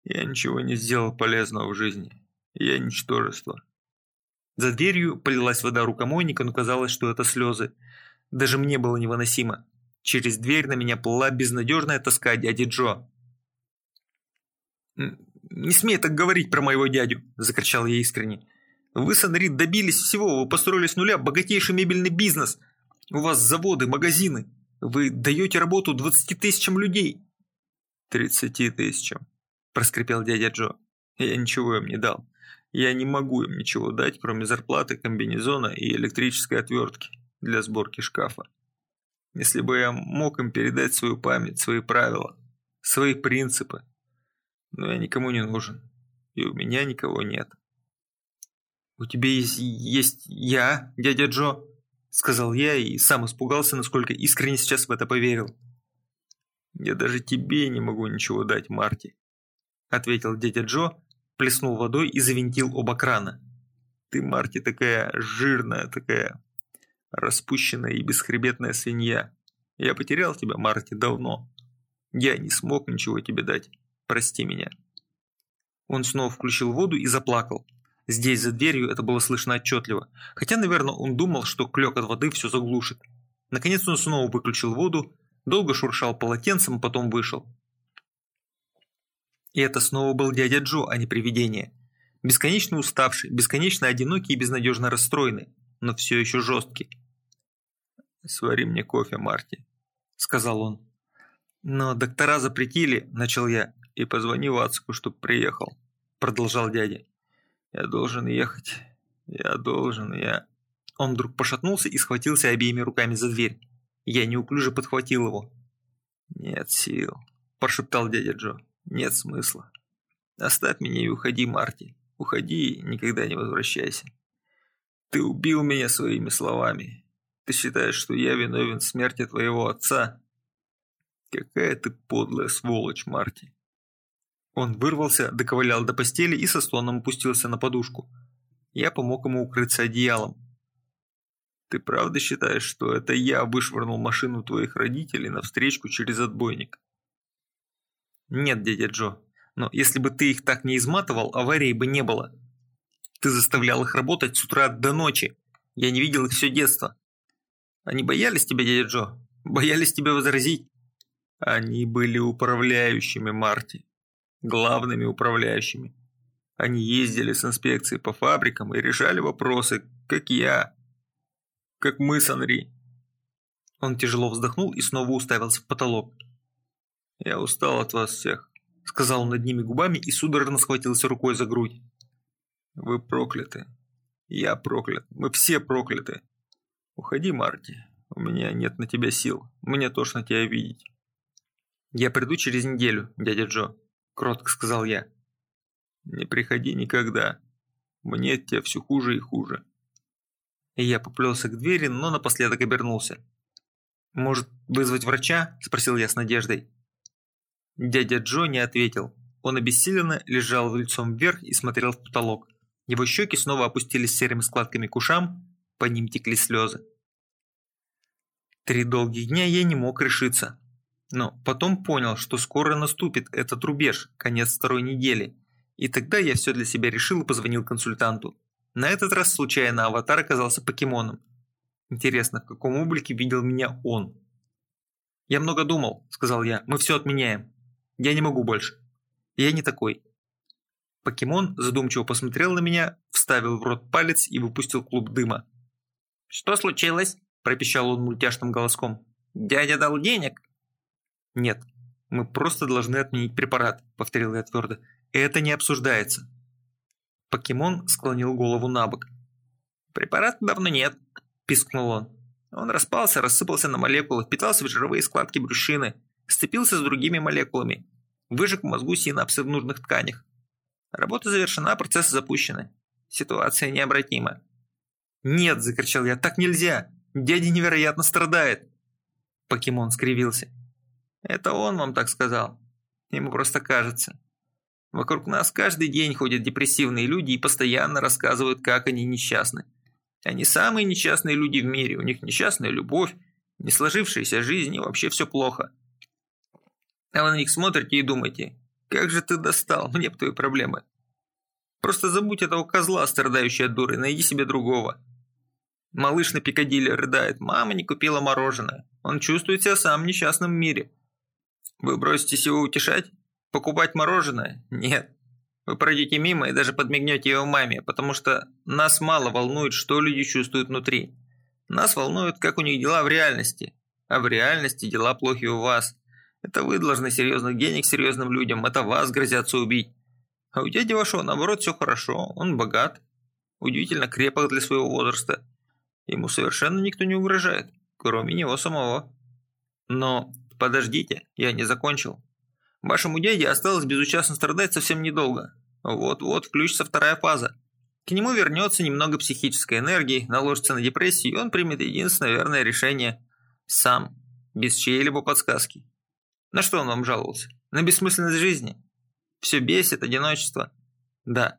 [SPEAKER 2] Я ничего не сделал полезного в жизни. Я ничтожество.
[SPEAKER 1] За дверью полилась вода рукомойника, но казалось, что это слезы. Даже мне было невыносимо. Через дверь на меня плыла безнадежная тоска дяди Джо. «Не смей так говорить про моего дядю!» – закричал я искренне. «Вы с Анри добились всего, вы построили с нуля богатейший мебельный бизнес. У вас заводы, магазины. Вы даете работу 20 тысячам людей».
[SPEAKER 2] «30 тысячам», – проскрипел дядя Джо. «Я ничего им не дал. Я не могу им ничего дать, кроме зарплаты, комбинезона и электрической отвертки для сборки шкафа. Если бы я мог им передать свою память, свои правила, свои принципы, но я никому не нужен, и у меня никого нет.
[SPEAKER 1] «У тебя есть, есть я, дядя Джо?» Сказал я и сам испугался, насколько искренне сейчас в это поверил.
[SPEAKER 2] «Я даже тебе не могу ничего дать, Марти», ответил дядя Джо, плеснул водой и завинтил оба крана. «Ты, Марти, такая жирная, такая распущенная и бесхребетная свинья. Я потерял тебя, Марти, давно. Я не смог ничего тебе дать. Прости меня».
[SPEAKER 1] Он снова включил воду и заплакал. Здесь, за дверью, это было слышно отчетливо, хотя, наверное, он думал, что клёк от воды все заглушит. Наконец он снова выключил воду, долго шуршал полотенцем, потом вышел. И это снова был дядя Джо, а не привидение. Бесконечно уставший, бесконечно одинокий и безнадежно расстроенный, но все еще жесткий.
[SPEAKER 2] «Свари мне кофе, Марти», — сказал он.
[SPEAKER 1] «Но доктора запретили», — начал я.
[SPEAKER 2] «И позвони Вацку, чтоб приехал», — продолжал дядя. «Я должен ехать. Я должен, я...»
[SPEAKER 1] Он вдруг пошатнулся и схватился обеими руками за дверь. Я неуклюже подхватил его.
[SPEAKER 2] «Нет сил», – прошептал дядя Джо. «Нет смысла. Оставь меня и уходи, Марти. Уходи и никогда не возвращайся. Ты убил меня своими словами. Ты считаешь, что я виновен в смерти твоего отца? Какая ты подлая сволочь, Марти.
[SPEAKER 1] Он вырвался, доковылял до постели и со стоном опустился на подушку. Я помог ему укрыться одеялом.
[SPEAKER 2] «Ты правда считаешь, что это я вышвырнул машину твоих родителей навстречку через отбойник?»
[SPEAKER 1] «Нет, дядя Джо, но если бы ты их так не изматывал, аварии бы не было. Ты заставлял их работать с утра до ночи. Я не видел их все детство. Они боялись тебя, дядя Джо? Боялись тебя возразить?»
[SPEAKER 2] «Они были управляющими, Марти главными управляющими. Они ездили с инспекцией по фабрикам и решали вопросы, как я, как мы с Анри.
[SPEAKER 1] Он тяжело вздохнул и снова уставился в потолок.
[SPEAKER 2] «Я устал от вас всех», —
[SPEAKER 1] сказал он над ними губами и судорожно схватился рукой за грудь.
[SPEAKER 2] «Вы прокляты. Я проклят. Мы все прокляты. Уходи, Марти. У меня нет на тебя сил. Мне тошно тебя видеть».
[SPEAKER 1] «Я приду через неделю, дядя Джо», – кротко сказал я.
[SPEAKER 2] «Не приходи никогда. Мне от тебя все хуже и хуже».
[SPEAKER 1] И я поплелся к двери, но напоследок обернулся. «Может, вызвать врача?» – спросил я с надеждой. Дядя Джо не ответил. Он обессиленно лежал лицом вверх и смотрел в потолок. Его щеки снова опустились серыми складками к ушам, по ним текли слезы. Три долгих дня я не мог решиться, но потом понял, что скоро наступит этот рубеж, конец второй недели. И тогда я все для себя решил и позвонил консультанту. На этот раз случайно аватар оказался покемоном. Интересно, в каком облике видел меня он? «Я много думал», — сказал я, — «мы все отменяем. Я не могу больше. Я не такой». Покемон задумчиво посмотрел на меня, вставил в рот палец и выпустил клуб дыма.
[SPEAKER 3] «Что случилось?» – пропищал он мультяшным голоском. «Дядя дал денег?»
[SPEAKER 1] «Нет, мы просто должны отменить препарат», – повторил я твердо. «Это не обсуждается». Покемон склонил голову на бок.
[SPEAKER 3] «Препарата давно нет», – пискнул он. Он распался, рассыпался на молекулы, впитался в жировые складки брюшины, сцепился с другими молекулами, выжег в мозгу синапсы в нужных тканях. Работа завершена, процессы запущены. Ситуация необратима.
[SPEAKER 1] «Нет!» – закричал я. «Так нельзя! Дядя невероятно страдает!» Покемон скривился.
[SPEAKER 3] Это он вам так сказал. Ему просто кажется. Вокруг нас каждый день ходят депрессивные люди и постоянно рассказывают, как они несчастны. Они самые несчастные люди в мире, у них несчастная любовь, не сложившаяся жизнь и вообще все плохо. А вы на них смотрите и думаете, как же ты достал, мне б твои проблемы. Просто забудь этого козла, страдающего от дуры, найди себе другого. Малыш на Пикадилли рыдает, мама не купила мороженое. Он чувствует себя самым несчастным в мире. Вы броситесь его утешать? Покупать мороженое? Нет. Вы пройдете мимо и даже подмигнете его маме, потому что нас мало волнует, что люди чувствуют внутри. Нас волнует, как у них дела в реальности. А в реальности дела плохи у вас. Это вы должны серьезных денег серьезным людям, это вас грозятся убить. А у дяди вашего, наоборот, все хорошо, он богат, удивительно крепок для своего возраста. Ему совершенно никто не угрожает, кроме него самого. Но подождите, я не закончил. Вашему дяде осталось безучастно страдать совсем недолго. Вот-вот включится вторая фаза. К нему вернется немного психической энергии, наложится на депрессию, и он примет единственное верное решение. Сам, без чьей-либо подсказки. На что он вам жаловался? На бессмысленность жизни? Все бесит, одиночество. Да.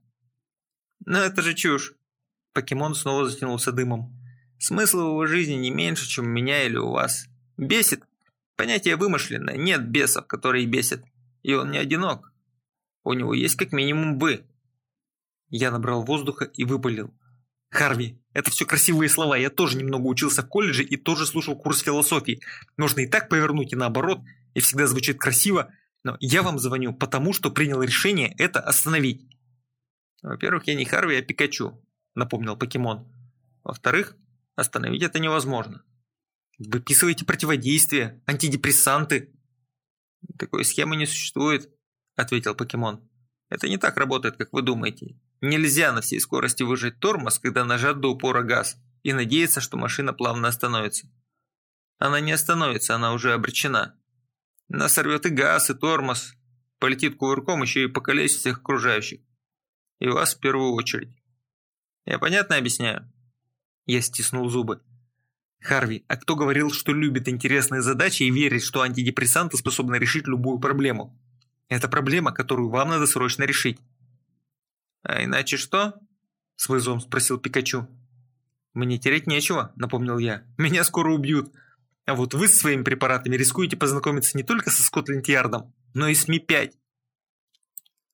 [SPEAKER 3] Но это же чушь. Покемон снова затянулся дымом. Смысл его жизни не меньше, чем у меня или у вас. Бесит? Понятие вымышленное, нет бесов, которые бесят. И он не одинок. У него есть как минимум «вы». Я набрал воздуха и выпалил. «Харви, это все красивые слова. Я тоже немного учился в колледже и тоже слушал курс философии. Нужно и так повернуть, и наоборот. И всегда звучит красиво. Но я вам звоню, потому что принял решение это остановить». «Во-первых, я не Харви, а Пикачу», — напомнил покемон. «Во-вторых, остановить это невозможно. Выписывайте противодействие, антидепрессанты, «Такой схемы не существует», – ответил покемон. «Это не так работает, как вы думаете. Нельзя на всей скорости выжать тормоз, когда нажат до упора газ, и надеяться, что машина плавно остановится. Она не остановится, она уже обречена. Она сорвет и газ, и тормоз, полетит кувырком еще и покалечит всех окружающих. И вас в первую очередь. Я понятно объясняю?» Я стиснул зубы. Харви, а кто говорил, что любит интересные задачи и верит, что антидепрессанты способны решить любую проблему? Это проблема, которую вам надо срочно решить. А иначе что? С вызовом спросил Пикачу. Мне терять нечего, напомнил я. Меня скоро убьют. А вот вы с своими препаратами рискуете познакомиться не только со Скотленд-Ярдом, но и с Ми-5.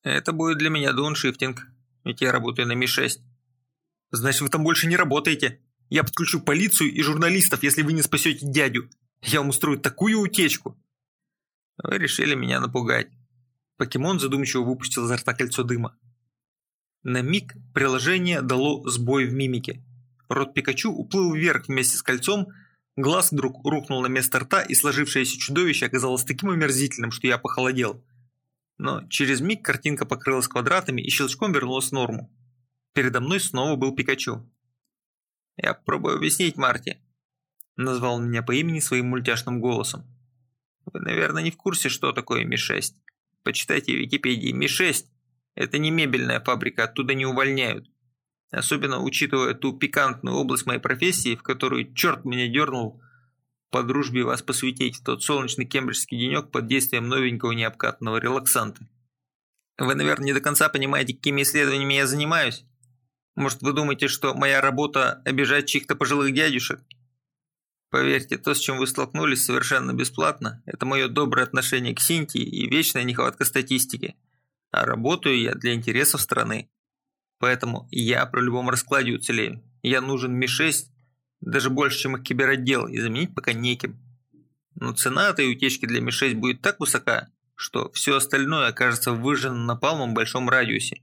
[SPEAKER 3] Это будет для меня дауншифтинг, ведь я работаю на Ми-6. Значит, вы там больше не работаете, я подключу полицию и журналистов, если вы не спасете дядю. Я вам устрою такую утечку. Вы решили меня напугать. Покемон задумчиво выпустил изо рта кольцо дыма. На миг приложение дало сбой в мимике. Рот Пикачу уплыл вверх вместе с кольцом, глаз вдруг рухнул на место рта, и сложившееся чудовище оказалось таким омерзительным, что я похолодел. Но через миг картинка покрылась квадратами и щелчком вернулась в норму. Передо мной снова был Пикачу. «Я пробую объяснить Марти», – назвал меня по имени своим мультяшным голосом. «Вы, наверное, не в курсе, что такое Ми-6. Почитайте в Википедии. Ми-6 – это не мебельная фабрика, оттуда не увольняют. Особенно учитывая ту пикантную область моей профессии, в которую черт меня дернул по дружбе вас посвятить в тот солнечный кембриджский денек под действием новенького необкатанного релаксанта. Вы, наверное, не до конца понимаете, какими исследованиями я занимаюсь. Может, вы думаете, что моя работа – обижать чьих-то пожилых дядюшек? Поверьте, то, с чем вы столкнулись совершенно бесплатно, это мое доброе отношение к Синтии и вечная нехватка статистики. А работаю я для интересов страны. Поэтому я при любом раскладе уцелею. Я нужен Ми-6 даже больше, чем их киберотдел, и заменить пока неким. Но цена этой утечки для Ми-6 будет так высока, что все остальное окажется выжжено напалмом в большом радиусе.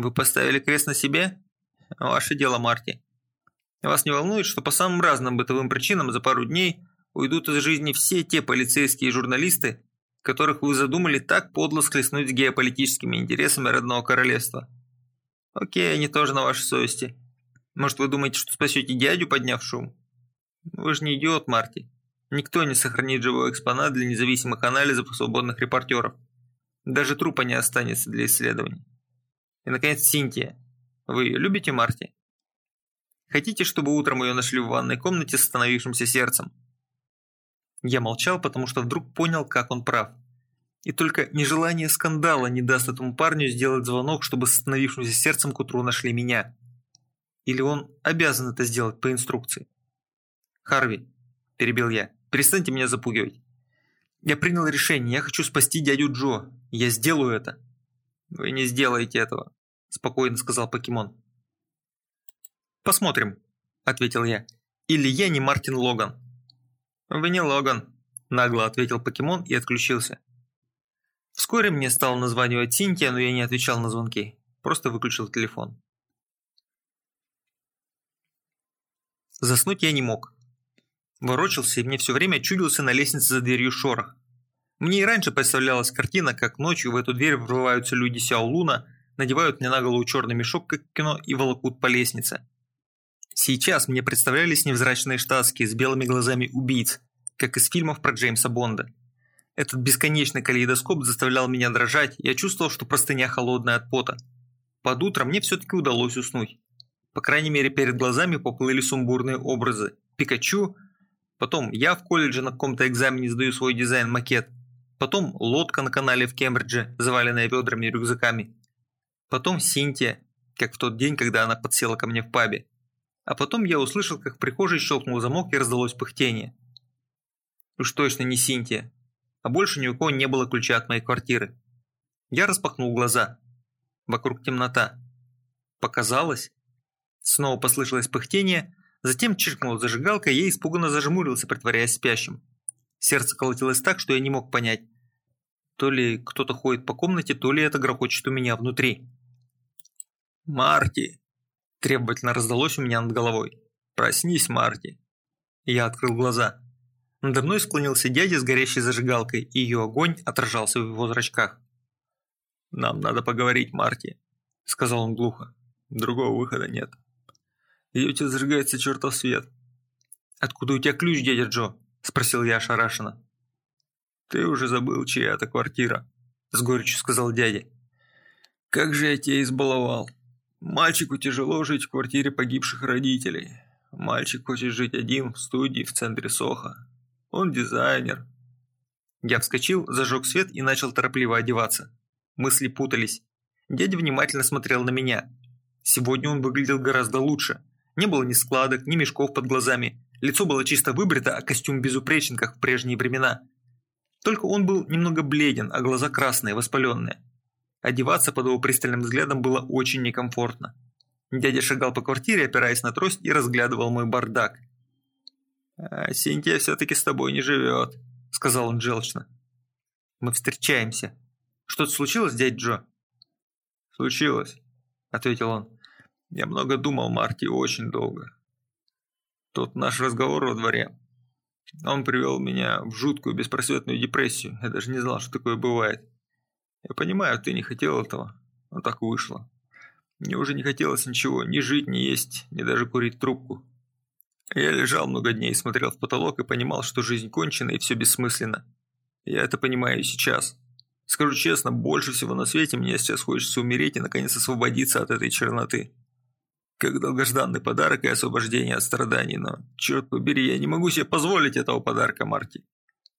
[SPEAKER 3] Вы поставили крест на себе? Ваше дело, Марти. Вас не волнует, что по самым разным бытовым причинам за пару дней уйдут из жизни все те полицейские и журналисты, которых вы задумали так подло схлестнуть с геополитическими интересами родного королевства. Окей, они тоже на вашей совести. Может, вы думаете, что спасете дядю, подняв шум? Вы же не идиот, Марти. Никто не сохранит живой экспонат для независимых анализов и свободных репортеров. Даже трупа не останется для исследований. И, наконец, Синтия. Вы любите, Марти? Хотите, чтобы утром ее нашли в ванной комнате с остановившимся сердцем? Я молчал, потому что вдруг понял, как он прав. И только нежелание скандала не даст этому парню сделать звонок, чтобы с остановившимся сердцем к утру нашли меня. Или он обязан это сделать по инструкции? «Харви», – перебил я, – «перестаньте меня запугивать. Я принял решение, я хочу спасти дядю Джо. Я сделаю это». «Вы не сделаете этого», – спокойно сказал покемон. «Посмотрим», – ответил я. «Или я не Мартин Логан». «Вы не Логан», – нагло ответил покемон и отключился.
[SPEAKER 1] Вскоре мне стал названивать Синтия, но я не отвечал на звонки. Просто выключил телефон. Заснуть я не мог. Ворочался, и мне все время чудился на лестнице за дверью шорох. Мне и раньше представлялась картина, как ночью в эту дверь врываются люди Сяолуна, надевают мне на голову черный мешок, как кино, и волокут по лестнице. Сейчас мне представлялись невзрачные штатские с белыми глазами убийц, как из фильмов про Джеймса Бонда. Этот бесконечный калейдоскоп заставлял меня дрожать, я чувствовал, что простыня холодная от пота. Под утро мне все-таки удалось уснуть. По крайней мере, перед глазами поплыли сумбурные образы. Пикачу, потом я в колледже на каком-то экзамене сдаю свой дизайн-макет, потом лодка на канале в Кембридже, заваленная ведрами и рюкзаками, потом Синтия, как в тот день, когда она подсела ко мне в пабе. А потом я услышал, как в прихожей щелкнул замок и раздалось пыхтение. Уж точно не Синтия. А больше ни у кого не было ключа от моей квартиры. Я распахнул глаза. Вокруг темнота. Показалось? Снова послышалось пыхтение, затем чиркнула зажигалка, и я испуганно зажмурился, притворяясь спящим. Сердце колотилось так, что я не мог понять. То ли кто-то ходит по комнате, то ли это грохочет у меня внутри.
[SPEAKER 2] «Марти!»
[SPEAKER 1] – требовательно раздалось у меня над головой.
[SPEAKER 2] «Проснись, Марти!»
[SPEAKER 1] Я открыл глаза. Надо мной склонился дядя с горящей зажигалкой, и ее огонь отражался в его зрачках.
[SPEAKER 2] «Нам надо поговорить, Марти», – сказал он глухо. «Другого выхода нет». У тебя зажигается чертов свет.
[SPEAKER 1] «Откуда у тебя ключ, дядя Джо?» – спросил я ошарашенно.
[SPEAKER 2] «Ты уже забыл, чья это квартира», – с горечью сказал дядя. «Как же я тебя избаловал. Мальчику тяжело жить в квартире погибших родителей. Мальчик хочет жить один в студии в центре Соха. Он дизайнер».
[SPEAKER 1] Я вскочил, зажег свет и начал торопливо одеваться. Мысли путались. Дядя внимательно смотрел на меня. Сегодня он выглядел гораздо лучше. Не было ни складок, ни мешков под глазами. Лицо было чисто выбрито, а костюм безупречен, как в прежние времена. Только он был немного бледен, а глаза красные, воспаленные. Одеваться под его пристальным взглядом было очень некомфортно. Дядя шагал по квартире, опираясь на трость, и разглядывал мой бардак.
[SPEAKER 2] «А Синтия все-таки с тобой не живет», — сказал он желчно.
[SPEAKER 1] «Мы встречаемся. Что-то случилось, дядь Джо?»
[SPEAKER 2] «Случилось», — ответил он. Я много думал, Марти, очень долго. Тот наш разговор во дворе. Он привел меня в жуткую беспросветную депрессию. Я даже не знал, что такое бывает. Я понимаю, ты не хотел этого, но так вышло. Мне уже не хотелось ничего, ни жить, ни есть, ни даже курить трубку. Я лежал много дней, смотрел в потолок и понимал, что жизнь кончена и все бессмысленно. Я это понимаю и сейчас. Скажу честно, больше всего на свете мне сейчас хочется умереть и наконец освободиться от этой черноты. Как долгожданный подарок и освобождение от страданий, но, черт побери, я не могу себе позволить этого подарка, Марти.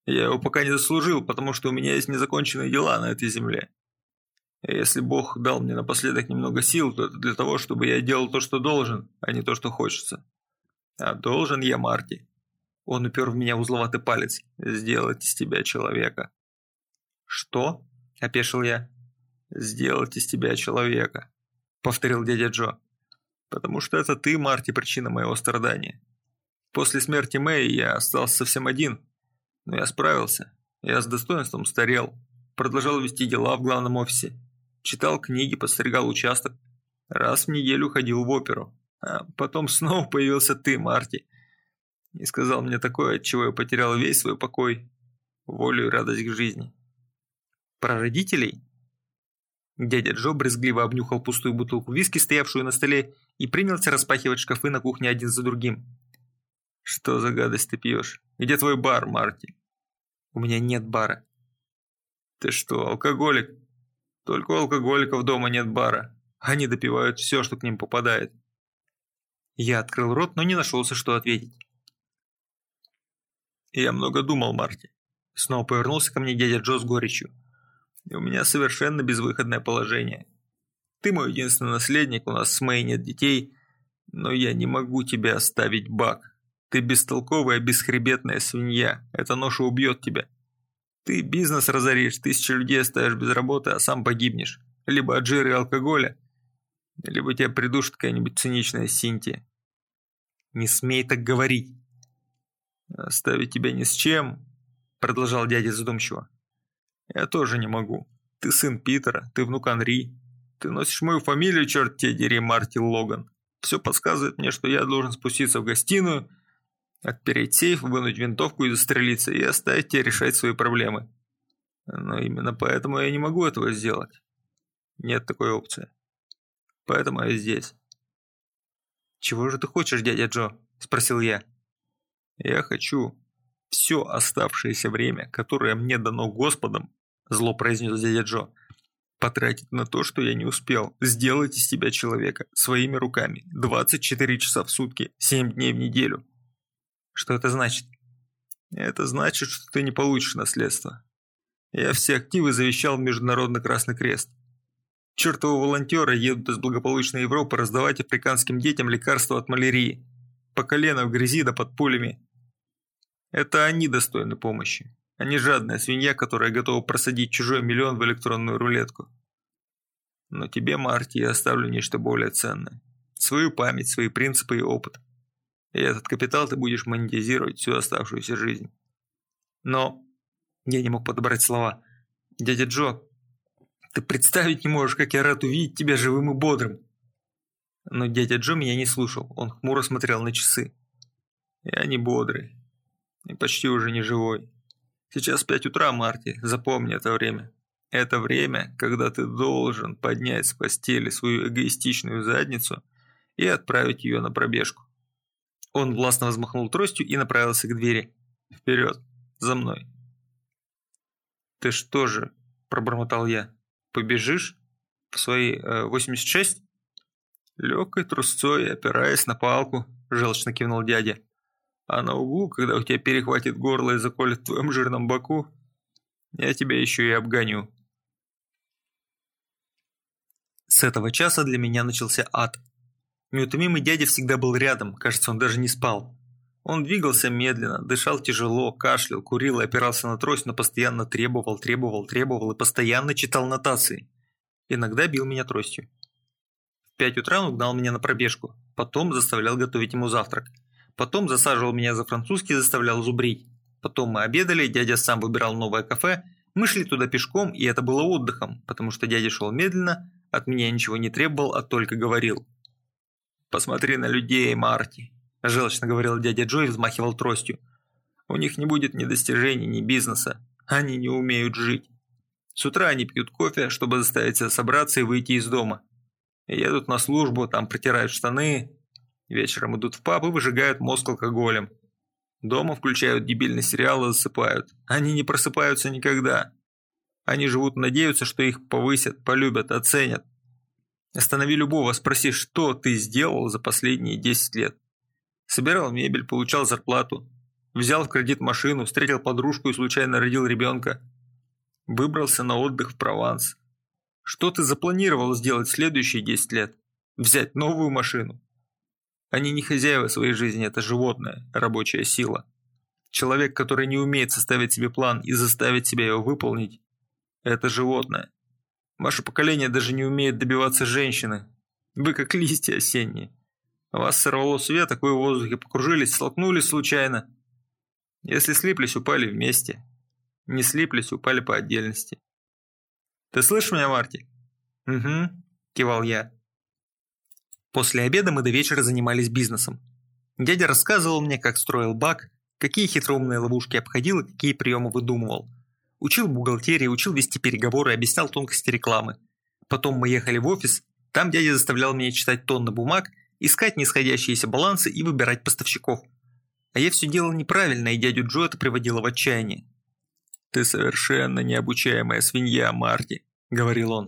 [SPEAKER 2] Я его пока не заслужил, потому что у меня есть незаконченные дела на этой земле. И если Бог дал мне напоследок немного сил, то это для того, чтобы я делал то, что должен, а не то, что хочется. А должен я, Марти. Он упер в меня узловатый палец. Сделать из тебя человека.
[SPEAKER 1] «Что?» – опешил я.
[SPEAKER 2] «Сделать из тебя человека», – повторил дядя Джо. Потому что это ты, Марти, причина моего страдания. После смерти Мэй я остался совсем один. Но я справился. Я с достоинством старел. Продолжал вести дела в главном офисе. Читал книги, подстригал участок. Раз в неделю ходил в оперу. А потом снова появился ты, Марти. И сказал мне такое, от чего я потерял весь свой покой, волю и радость к жизни.
[SPEAKER 1] Про родителей? Дядя Джо брезгливо обнюхал пустую бутылку виски, стоявшую на столе, и принялся распахивать шкафы на кухне один за другим.
[SPEAKER 2] «Что за гадость ты пьешь? Где твой бар, Марти?»
[SPEAKER 1] «У меня нет бара».
[SPEAKER 2] «Ты что, алкоголик?» «Только у алкоголиков дома нет бара. Они допивают все, что к ним попадает».
[SPEAKER 1] Я открыл рот, но не нашелся, что ответить.
[SPEAKER 2] «Я много думал, Марти». Снова повернулся ко мне дядя Джо с горечью и у меня совершенно безвыходное положение. Ты мой единственный наследник, у нас с Мэй нет детей, но я не могу тебя оставить, Бак. Ты бестолковая, бесхребетная свинья, эта ноша убьет тебя. Ты бизнес разоришь, тысячи людей оставишь без работы, а сам погибнешь. Либо от жира и алкоголя, либо тебя придушит какая-нибудь циничная Синтия.
[SPEAKER 1] Не смей так говорить.
[SPEAKER 2] Оставить тебя ни с чем, продолжал дядя задумчиво. Я тоже не могу. Ты сын Питера, ты внук Анри. Ты носишь мою фамилию, черт тебе дери, Марти Логан. Все подсказывает мне, что я должен спуститься в гостиную, отпереть сейф, вынуть винтовку и застрелиться, и оставить тебе решать свои проблемы. Но именно поэтому я не могу этого сделать. Нет такой опции. Поэтому я здесь.
[SPEAKER 1] «Чего же ты хочешь, дядя Джо?» – спросил я.
[SPEAKER 2] «Я хочу все оставшееся время, которое мне дано Господом, зло произнес дядя Джо, потратить на то, что я не успел, сделать из тебя человека своими руками 24 часа в сутки, 7 дней в неделю.
[SPEAKER 1] Что это значит?
[SPEAKER 2] Это значит, что ты не получишь наследство. Я все активы завещал в Международный Красный Крест. Чертовы волонтеры едут из благополучной Европы раздавать африканским детям лекарства от малярии. По колено в грязи да под пулями. Это они достойны помощи, а не жадная свинья, которая готова просадить чужой миллион в электронную рулетку. Но тебе, Марти, я оставлю нечто более ценное. Свою память, свои принципы и опыт. И этот капитал ты будешь монетизировать всю оставшуюся жизнь.
[SPEAKER 1] Но я не мог подобрать слова. Дядя Джо, ты представить не можешь, как я рад увидеть тебя живым и бодрым. Но дядя Джо меня не слушал, он хмуро смотрел на часы.
[SPEAKER 2] Я не бодрый. И почти уже не живой. Сейчас пять утра, Марти, запомни это время. Это время, когда ты должен поднять с постели свою эгоистичную задницу и отправить ее на пробежку.
[SPEAKER 1] Он властно взмахнул тростью и направился к двери.
[SPEAKER 2] «Вперед! За мной!»
[SPEAKER 1] «Ты что же?» – пробормотал я. Побежишь? В свои э, 86?
[SPEAKER 2] Легкой трусцой, опираясь на палку, желчно кивнул дядя. А на углу, когда у тебя перехватит горло и заколет в твоем жирном боку, я тебя еще и обгоню.
[SPEAKER 1] С этого часа для меня начался ад. Неутомимый дядя всегда был рядом, кажется, он даже не спал. Он двигался медленно, дышал тяжело, кашлял, курил и опирался на трость, но постоянно требовал, требовал, требовал и постоянно читал нотации. Иногда бил меня тростью. В пять утра он гнал меня на пробежку, потом заставлял готовить ему завтрак. Потом засаживал меня за французский заставлял зубрить. Потом мы обедали, дядя сам выбирал новое кафе, мы шли туда пешком, и это было отдыхом, потому что дядя шел медленно, от меня ничего не требовал, а только говорил. «Посмотри на людей, Марти. – желчно говорил дядя Джо и взмахивал тростью. «У них не будет ни достижений, ни бизнеса. Они не умеют жить. С утра они пьют кофе, чтобы заставить себя собраться и выйти из дома. Едут на службу, там протирают штаны. Вечером идут в паб и выжигают мозг алкоголем. Дома включают дебильный сериал и засыпают. Они не просыпаются никогда. Они живут надеются, что их повысят, полюбят, оценят. Останови любого, спроси, что ты сделал за последние 10 лет. Собирал мебель, получал зарплату. Взял в кредит машину, встретил подружку и случайно родил ребенка. Выбрался на отдых в Прованс. Что ты запланировал сделать в следующие 10 лет? Взять новую машину? Они не хозяева своей жизни, это животное, рабочая сила. Человек, который не умеет составить себе план и заставить себя его выполнить, это животное. Ваше поколение даже не умеет добиваться женщины. Вы как листья осенние. Вас сорвало с веток, вы в воздухе покружились, столкнулись случайно. Если слиплись, упали вместе. Не слиплись, упали по отдельности. Ты слышишь меня, Марти? Угу, кивал я. После обеда мы до вечера занимались бизнесом. Дядя рассказывал мне, как строил бак, какие хитроумные ловушки обходил и какие приемы выдумывал. Учил бухгалтерии, учил вести переговоры, объяснял тонкости рекламы. Потом мы ехали в офис, там дядя заставлял меня читать тонны бумаг искать нисходящиеся балансы и выбирать поставщиков. А я все делал неправильно, и дядю Джо это приводило в отчаяние. «Ты совершенно необучаемая свинья, Марти», — говорил он.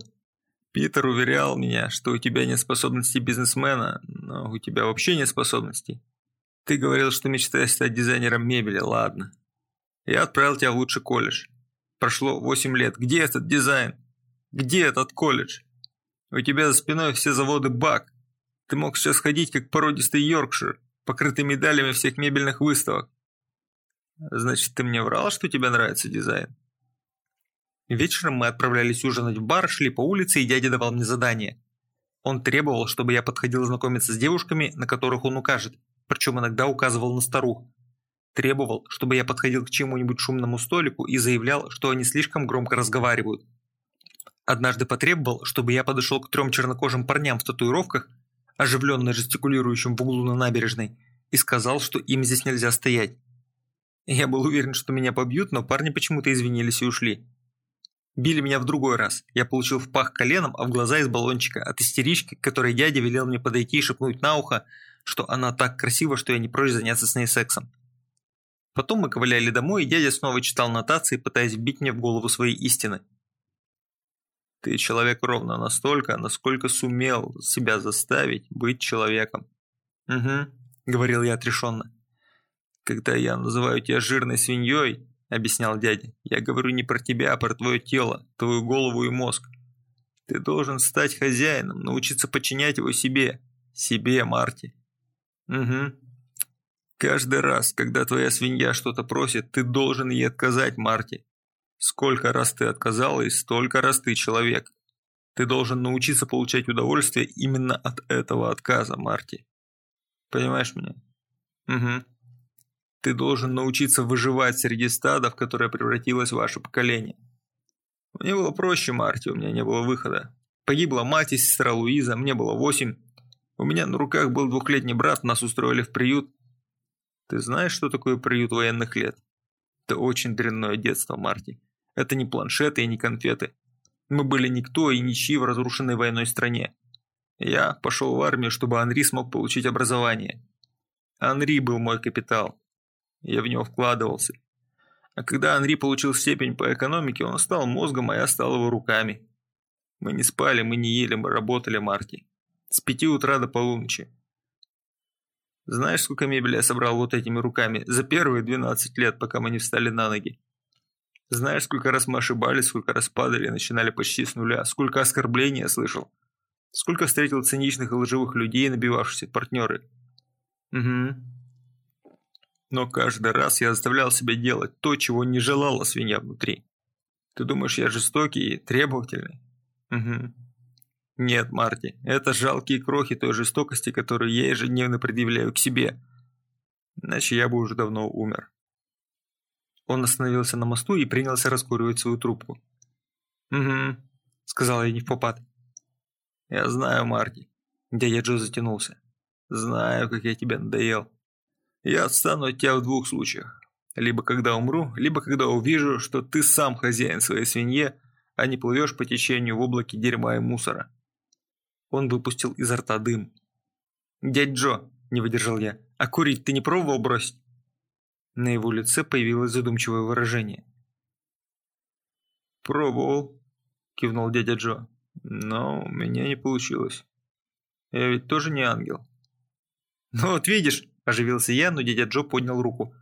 [SPEAKER 1] «Питер уверял меня, что у тебя нет способностей бизнесмена, но у тебя вообще нет способностей. Ты говорил, что мечтаешь стать дизайнером мебели, ладно. Я отправил тебя в лучший колледж. Прошло 8 лет. Где этот дизайн? Где этот колледж? У тебя за спиной все заводы БАК. Ты мог сейчас ходить как породистый Йоркшир, покрытый медалями всех мебельных выставок. Значит, ты мне врал, что тебе нравится дизайн? Вечером мы отправлялись ужинать в бар, шли по улице, и дядя давал мне задание. Он требовал, чтобы я подходил знакомиться с девушками, на которых он укажет, причем иногда указывал на старух. Требовал, чтобы я подходил к чему-нибудь шумному столику и заявлял, что они слишком громко разговаривают. Однажды потребовал, чтобы я подошел к трем чернокожим парням в татуировках, оживленно жестикулирующим в углу на набережной, и сказал, что им здесь нельзя стоять. Я был уверен, что меня побьют, но парни почему-то извинились и ушли. Били меня в другой раз. Я получил в пах коленом, а в глаза из баллончика от истерички, которой дядя велел мне подойти и шепнуть на ухо, что она так красива, что я не прочь заняться с ней сексом. Потом мы ковыляли домой, и дядя снова читал нотации, пытаясь вбить мне в голову свои истины.
[SPEAKER 2] Ты человек ровно настолько, насколько сумел себя заставить быть человеком.
[SPEAKER 1] Угу, говорил я отрешенно.
[SPEAKER 2] Когда я называю тебя жирной свиньей, объяснял дядя, я говорю не про тебя, а про твое тело, твою голову и мозг. Ты должен стать хозяином, научиться подчинять его себе. Себе, Марти. Угу. Каждый раз, когда твоя свинья что-то просит, ты должен ей отказать, Марти. Сколько раз ты отказал, и столько раз ты человек. Ты должен научиться получать удовольствие именно от этого отказа, Марти. Понимаешь меня? Угу. Ты должен научиться выживать среди стада, в которое превратилось ваше поколение. Мне было проще, Марти, у меня не было выхода. Погибла мать и сестра Луиза, мне было восемь. У меня на руках был двухлетний брат, нас устроили в приют. Ты знаешь, что такое приют военных лет? Это очень дрянное детство, Марти. Это не планшеты и не конфеты. Мы были никто и ничьи в разрушенной войной стране. Я пошел в армию, чтобы Анри смог получить образование. Анри был мой капитал. Я в него вкладывался. А когда Анри получил степень по экономике, он стал мозгом, а я стал его руками. Мы не спали, мы не ели, мы работали, Марти. С пяти утра до полуночи. Знаешь, сколько мебели я собрал вот этими руками за первые 12 лет, пока мы не встали на ноги? Знаешь, сколько раз мы ошибались, сколько раз падали и начинали почти с нуля, сколько оскорблений я слышал? Сколько встретил циничных и лживых людей, набивавшихся партнеры? Угу. Но каждый раз я заставлял себя делать то, чего не желала свинья внутри. Ты думаешь, я жестокий и требовательный? Угу. Нет, Марти, это жалкие крохи той жестокости, которую я ежедневно предъявляю к себе. Иначе я бы уже давно умер. Он остановился на мосту и принялся раскуривать свою трубку. «Угу», — сказал я не в попад. «Я знаю, Марти». Дядя Джо затянулся. «Знаю, как я тебя надоел. Я отстану от тебя в двух случаях. Либо когда умру, либо когда увижу, что ты сам хозяин своей свинье, а не плывешь по течению в облаке дерьма и мусора». Он выпустил изо рта дым. «Дядь Джо», – не выдержал я, – «а курить ты не пробовал бросить?» На его лице появилось задумчивое выражение. «Пробовал», – кивнул дядя Джо, – «но у меня не получилось. Я ведь тоже не ангел».
[SPEAKER 1] «Ну вот видишь», – оживился я, но дядя Джо поднял руку.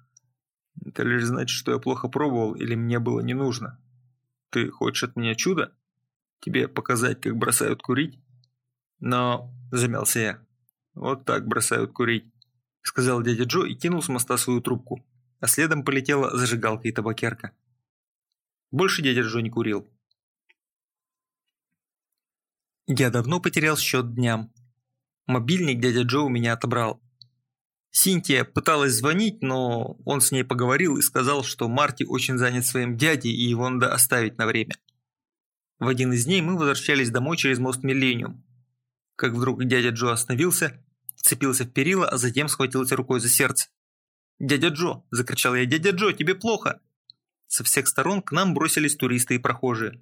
[SPEAKER 2] «Это лишь значит, что я плохо пробовал или мне было не нужно. Ты хочешь от меня чудо? Тебе показать, как бросают курить?»
[SPEAKER 1] «Но...» – замялся я.
[SPEAKER 2] «Вот так бросают курить», – сказал дядя Джо и кинул с моста свою трубку
[SPEAKER 1] а следом полетела зажигалка и табакерка. Больше дядя Джо не курил. Я давно потерял счет дням. Мобильник дядя Джо у меня отобрал. Синтия пыталась звонить, но он с ней поговорил и сказал, что Марти очень занят своим дядей и его надо оставить на время. В один из дней мы возвращались домой через мост Миллениум. Как вдруг дядя Джо остановился, вцепился в перила, а затем схватился рукой за сердце. «Дядя Джо!» – закричал я. «Дядя Джо, тебе плохо!» Со всех сторон к нам бросились туристы и прохожие.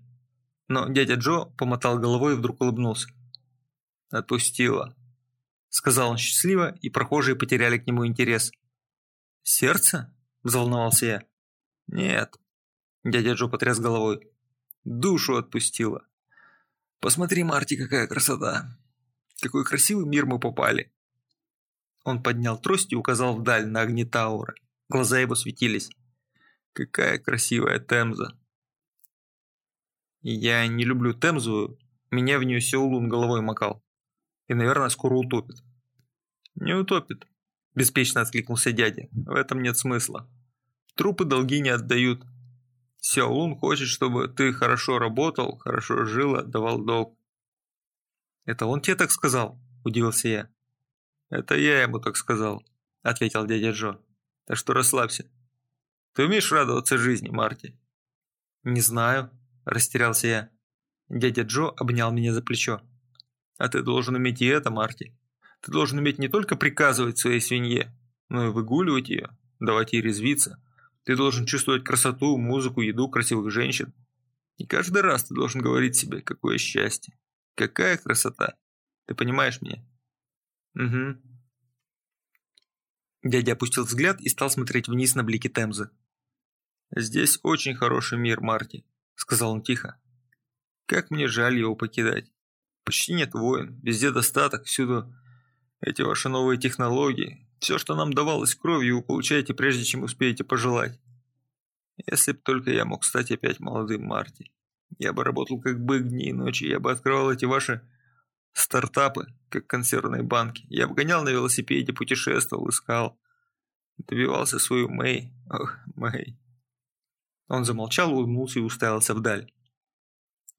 [SPEAKER 1] Но дядя Джо помотал головой и вдруг улыбнулся.
[SPEAKER 2] «Отпустила», – сказал он счастливо, и прохожие потеряли к нему интерес.
[SPEAKER 1] «Сердце?» – взволновался я.
[SPEAKER 2] «Нет», – дядя Джо потряс головой. «Душу отпустила. Посмотри, Марти, какая красота! Какой красивый мир мы попали!»
[SPEAKER 1] Он поднял трость и указал вдаль на огни Таура. Глаза его светились.
[SPEAKER 2] «Какая красивая Темза!»
[SPEAKER 1] «Я не люблю Темзу, меня в нее Сеулун головой макал. И, наверное, скоро утопит».
[SPEAKER 2] «Не утопит», – беспечно откликнулся дядя. «В этом нет смысла. Трупы долги не отдают. Сяолун хочет, чтобы ты хорошо работал, хорошо жил, отдавал долг».
[SPEAKER 1] «Это он тебе так сказал?» – удивился я.
[SPEAKER 2] «Это я ему так сказал», – ответил дядя Джо. Так что расслабься. Ты умеешь радоваться жизни, Марти?
[SPEAKER 1] Не знаю, растерялся я. Дядя Джо обнял меня за плечо.
[SPEAKER 2] А ты должен уметь и это, Марти. Ты должен уметь не только приказывать своей свинье, но и выгуливать ее, давать ей резвиться. Ты должен чувствовать красоту, музыку, еду, красивых женщин. И каждый раз ты должен говорить себе, какое счастье, какая красота. Ты понимаешь меня?
[SPEAKER 1] Угу. Дядя опустил взгляд и стал смотреть вниз на блики Темзы.
[SPEAKER 2] «Здесь очень хороший мир, Марти», — сказал он тихо. «Как мне жаль его покидать. Почти нет войн, везде достаток, всюду эти ваши новые технологии. Все, что нам давалось кровью, вы получаете, прежде чем успеете пожелать. Если бы только я мог стать опять молодым Марти. Я бы работал как бык дни и ночи, я бы открывал эти ваши стартапы, как консервные банки. Я бы гонял на велосипеде, путешествовал, искал. Добивался свою Мэй. Ох, Мэй.
[SPEAKER 1] Он замолчал, улыбнулся и уставился вдаль.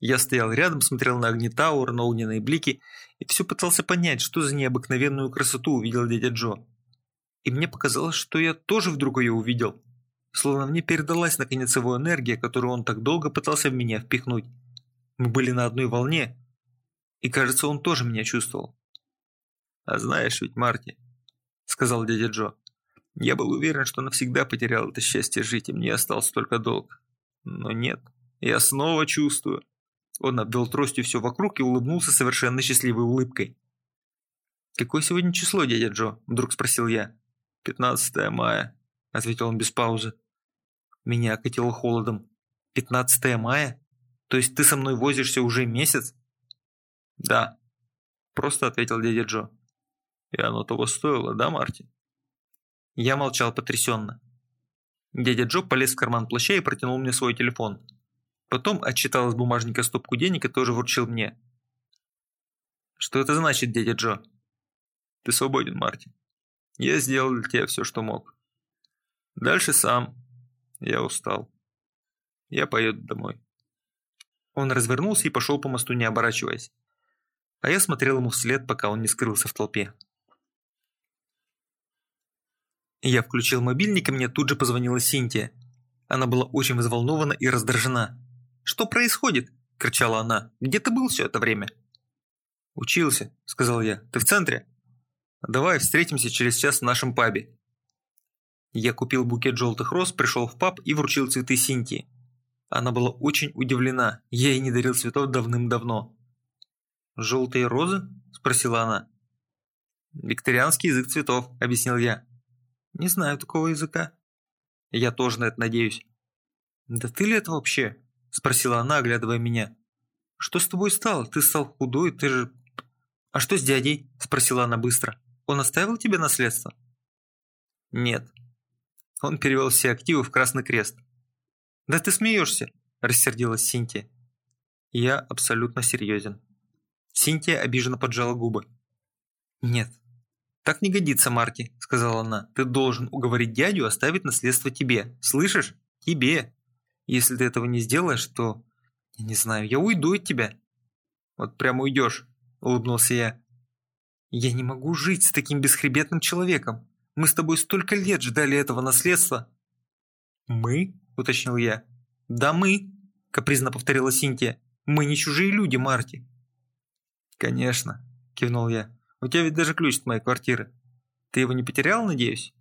[SPEAKER 1] Я стоял рядом, смотрел на огни Тауэр, на огненные блики и все пытался понять, что за необыкновенную красоту увидел дядя Джо. И мне показалось, что я тоже вдруг ее увидел. Словно мне передалась наконец его энергия, которую он так долго пытался в меня впихнуть. Мы были на одной волне, и кажется, он тоже меня чувствовал.
[SPEAKER 2] «А знаешь ведь, Марти», — сказал дядя Джо, — «я был уверен, что навсегда потерял это счастье жить, и мне остался только долг. Но нет, я снова чувствую».
[SPEAKER 1] Он обвел тростью все вокруг и улыбнулся совершенно счастливой улыбкой. «Какое сегодня число, дядя Джо?» – вдруг спросил я.
[SPEAKER 2] «15 мая», – ответил он без паузы.
[SPEAKER 1] Меня окатило холодом. «15 мая? То есть ты со мной возишься уже месяц?»
[SPEAKER 2] «Да», – просто ответил дядя Джо. «И оно того стоило, да, Марти?»
[SPEAKER 1] Я молчал потрясенно. Дядя Джо полез в карман плаща и протянул мне свой телефон. Потом отчитал из бумажника стопку денег и тоже вручил мне. «Что это значит, дядя Джо?»
[SPEAKER 2] «Ты свободен, Марти. Я сделал для тебя все, что мог. Дальше сам. Я устал. Я поеду домой».
[SPEAKER 1] Он развернулся и пошел по мосту, не оборачиваясь. А я смотрел ему вслед, пока он не скрылся в толпе. Я включил мобильник, и мне тут же позвонила Синтия. Она была очень взволнована и раздражена. «Что происходит?» – кричала она. «Где ты был все это время?»
[SPEAKER 2] «Учился», – сказал я. «Ты в центре?» «Давай встретимся через час в нашем пабе».
[SPEAKER 1] Я купил букет желтых роз, пришел в паб и вручил цветы Синтии. Она была очень удивлена, я ей не дарил цветов давным-давно. «Желтые розы?» – спросила она.
[SPEAKER 2] «Викторианский язык цветов», – объяснил я.
[SPEAKER 1] «Не знаю такого языка».
[SPEAKER 2] «Я тоже на это надеюсь».
[SPEAKER 1] «Да ты ли это вообще?» – спросила она, оглядывая меня. «Что с тобой стало? Ты стал худой, ты же...» «А что с дядей?» – спросила она быстро. «Он оставил тебе наследство?»
[SPEAKER 2] «Нет». Он перевел все активы в Красный Крест.
[SPEAKER 1] «Да ты смеешься!» – рассердилась Синтия. «Я абсолютно серьезен». Синтия обиженно поджала губы. «Нет, так не годится, Марти», – сказала она. «Ты должен уговорить дядю оставить наследство тебе. Слышишь? Тебе. Если ты этого не сделаешь, то... Я не знаю, я уйду от тебя».
[SPEAKER 2] «Вот прямо уйдешь», – улыбнулся я.
[SPEAKER 1] «Я не могу жить с таким бесхребетным человеком. Мы с тобой столько лет ждали этого наследства».
[SPEAKER 2] «Мы?» – уточнил я.
[SPEAKER 1] «Да мы», – капризно повторила Синтия. «Мы не чужие люди, Марти».
[SPEAKER 2] «Конечно», – кивнул я. «У тебя ведь даже ключ от моей квартиры. Ты его не потерял, надеюсь?»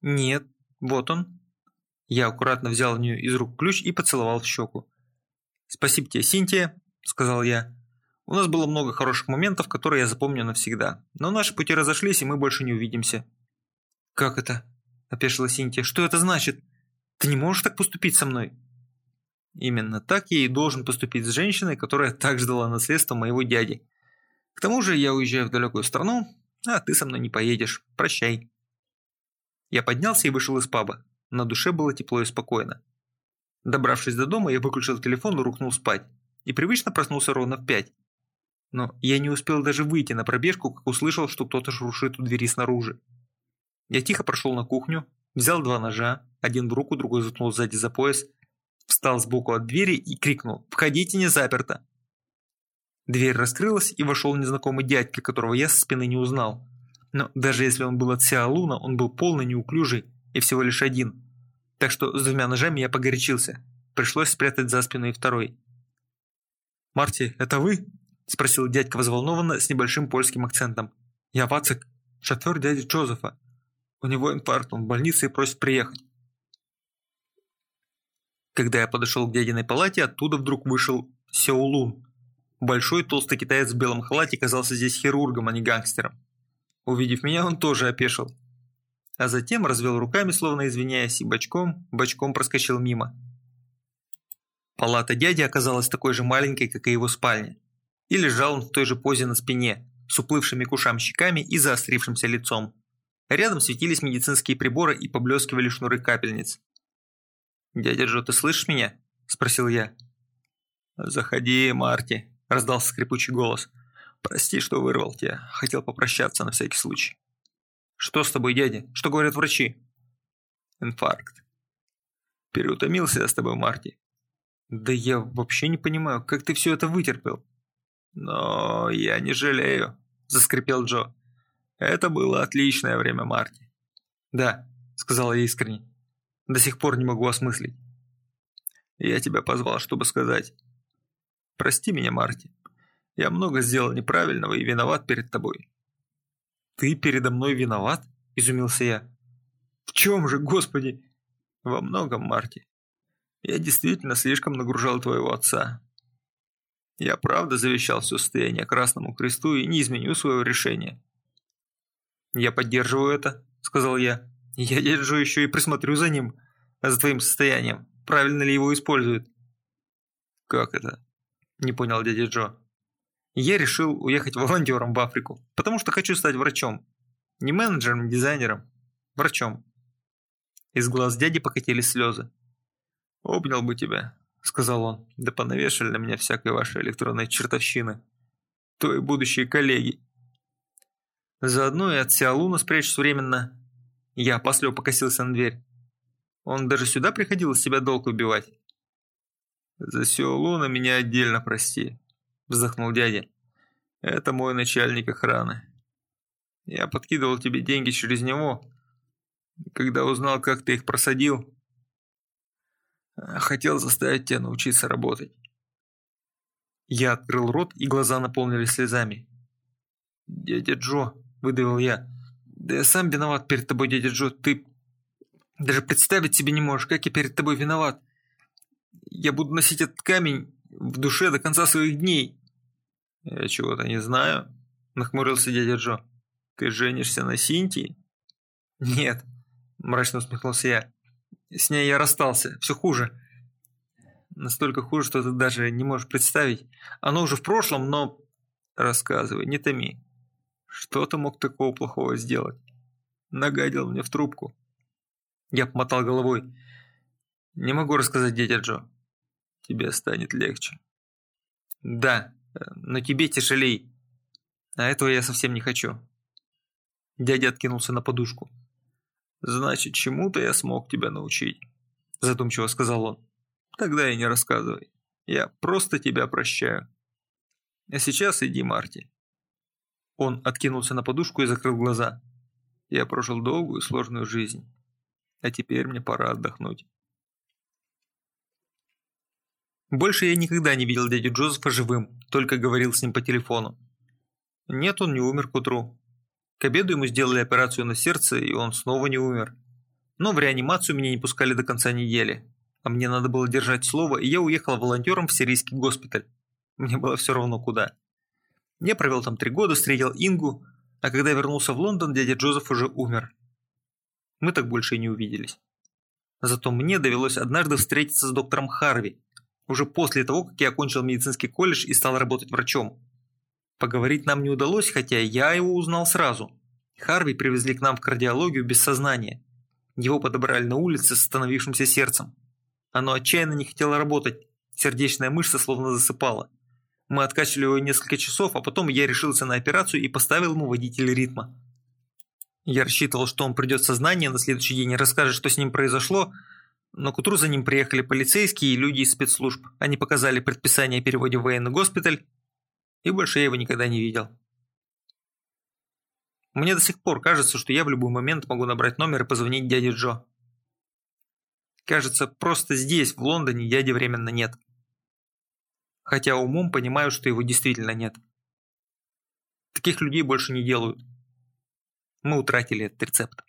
[SPEAKER 1] «Нет, вот он». Я аккуратно взял у нее из рук ключ и поцеловал в щеку. «Спасибо тебе, Синтия», – сказал я. «У нас было много хороших моментов, которые я запомню навсегда. Но наши пути разошлись, и мы больше не увидимся». «Как это?» – опешила Синтия. «Что это значит? Ты не можешь так поступить со мной?» Именно так я и должен поступить с женщиной, которая так ждала наследства моего дяди. К тому же я уезжаю в далекую страну, а ты со мной не поедешь. Прощай. Я поднялся и вышел из паба. На душе было тепло и спокойно. Добравшись до дома, я выключил телефон и рухнул спать. И привычно проснулся ровно в пять. Но я не успел даже выйти на пробежку, как услышал, что кто-то шуршит у двери снаружи. Я тихо прошел на кухню, взял два ножа, один в руку, другой заткнул сзади за пояс, встал сбоку от двери и крикнул «Входите, не заперто!». Дверь раскрылась, и вошел незнакомый дядька, которого я со спины не узнал. Но даже если он был от Сиалуна, он был полный неуклюжий, и всего лишь один. Так что с двумя ножами я погорячился. Пришлось спрятать за спину и второй. «Марти, это вы?» – спросил дядька взволнованно с небольшим польским акцентом. «Я Вацик, шофер дяди Джозефа. У него инфаркт, он в больнице и просит приехать». Когда я подошел к дядиной палате, оттуда вдруг вышел Сяолун. Большой толстый китаец в белом халате казался здесь хирургом, а не гангстером. Увидев меня, он тоже опешил. А затем развел руками, словно извиняясь, и бочком, бочком проскочил мимо. Палата дяди оказалась такой же маленькой, как и его спальня. И лежал он в той же позе на спине, с уплывшими к ушам щеками и заострившимся лицом. Рядом светились медицинские приборы и поблескивали шнуры капельниц. «Дядя Джо, ты слышишь меня?» – спросил я. «Заходи, Марти», – раздался скрипучий голос. «Прости, что вырвал тебя. Хотел попрощаться на всякий случай». «Что с тобой, дядя? Что говорят врачи?» «Инфаркт». «Переутомился я с тобой, Марти». «Да я вообще не понимаю, как ты все это вытерпел?» «Но я не жалею», – заскрипел Джо. «Это было отличное время, Марти». «Да», – сказала я искренне. До сих пор не могу осмыслить. Я тебя позвал, чтобы сказать. Прости меня, Марти. Я много сделал неправильного и виноват перед тобой. Ты передо мной виноват? Изумился я. В чем же, Господи? Во многом, Марти. Я действительно слишком нагружал твоего отца. Я правда завещал все состояние Красному Кресту и не изменю своего решения. Я поддерживаю это, сказал я. Я держу еще и присмотрю за ним, за твоим состоянием. Правильно ли его используют?» «Как это?» – не понял дядя Джо. «Я решил уехать волонтером в Африку, потому что хочу стать врачом. Не менеджером, не дизайнером. Врачом». Из глаз дяди покатились слезы. «Обнял бы тебя», – сказал он. «Да понавешали на меня всякой вашей электронной чертовщины. Твои будущие коллеги». Заодно и от Сиалуна спрячься временно, я опасливо покосился на дверь. Он даже сюда приходил из себя долг убивать. «За Сеолуна меня отдельно прости», – вздохнул дядя. «Это мой начальник охраны. Я подкидывал тебе деньги через него. Когда узнал, как ты их просадил, хотел заставить тебя научиться работать». Я открыл рот, и глаза наполнились слезами. «Дядя Джо», – выдавил я, да я сам виноват перед тобой, дядя Джо. Ты даже представить себе не можешь, как я перед тобой виноват. Я буду носить этот камень в душе до конца своих дней. Я чего-то не знаю, нахмурился дядя Джо. Ты женишься на Синтии? Нет, мрачно усмехнулся я. С ней я расстался, все хуже. Настолько хуже, что ты даже не можешь представить. Оно уже в прошлом, но... Рассказывай, не томи. Что ты мог такого плохого сделать? Нагадил мне в трубку. Я помотал головой. Не могу рассказать, дядя Джо. Тебе станет легче. Да, но тебе тяжелей. А этого я совсем не хочу. Дядя откинулся на подушку. Значит, чему-то я смог тебя научить. Задумчиво сказал он. Тогда и не рассказывай. Я просто тебя прощаю. А сейчас иди, Марти. Он откинулся на подушку и закрыл глаза. Я прожил долгую и сложную жизнь. А теперь мне пора отдохнуть. Больше я никогда не видел дядю Джозефа живым, только говорил с ним по телефону. Нет, он не умер к утру. К обеду ему сделали операцию на сердце, и он снова не умер. Но в реанимацию меня не пускали до конца недели. А мне надо было держать слово, и я уехал волонтером в сирийский госпиталь. Мне было все равно куда. Я провел там три года, встретил Ингу, а когда вернулся в Лондон, дядя Джозеф уже умер. Мы так больше и не увиделись. Зато мне довелось однажды встретиться с доктором Харви, уже после того, как я окончил медицинский колледж и стал работать врачом. Поговорить нам не удалось, хотя я его узнал сразу. Харви привезли к нам в кардиологию без сознания. Его подобрали на улице с остановившимся сердцем. Оно отчаянно не хотело работать, сердечная мышца словно засыпала. Мы откачивали его несколько часов, а потом я решился на операцию и поставил ему водитель ритма. Я рассчитывал, что он придет в сознание на следующий день и расскажет, что с ним произошло, но к утру за ним приехали полицейские и люди из спецслужб. Они показали предписание о переводе в военный госпиталь, и больше я его никогда не видел. Мне до сих пор кажется, что я в любой момент могу набрать номер и позвонить дяде Джо. Кажется, просто здесь, в Лондоне, дяди временно нет. Хотя умом понимаю, что его действительно нет. Таких людей больше не делают. Мы утратили этот рецепт.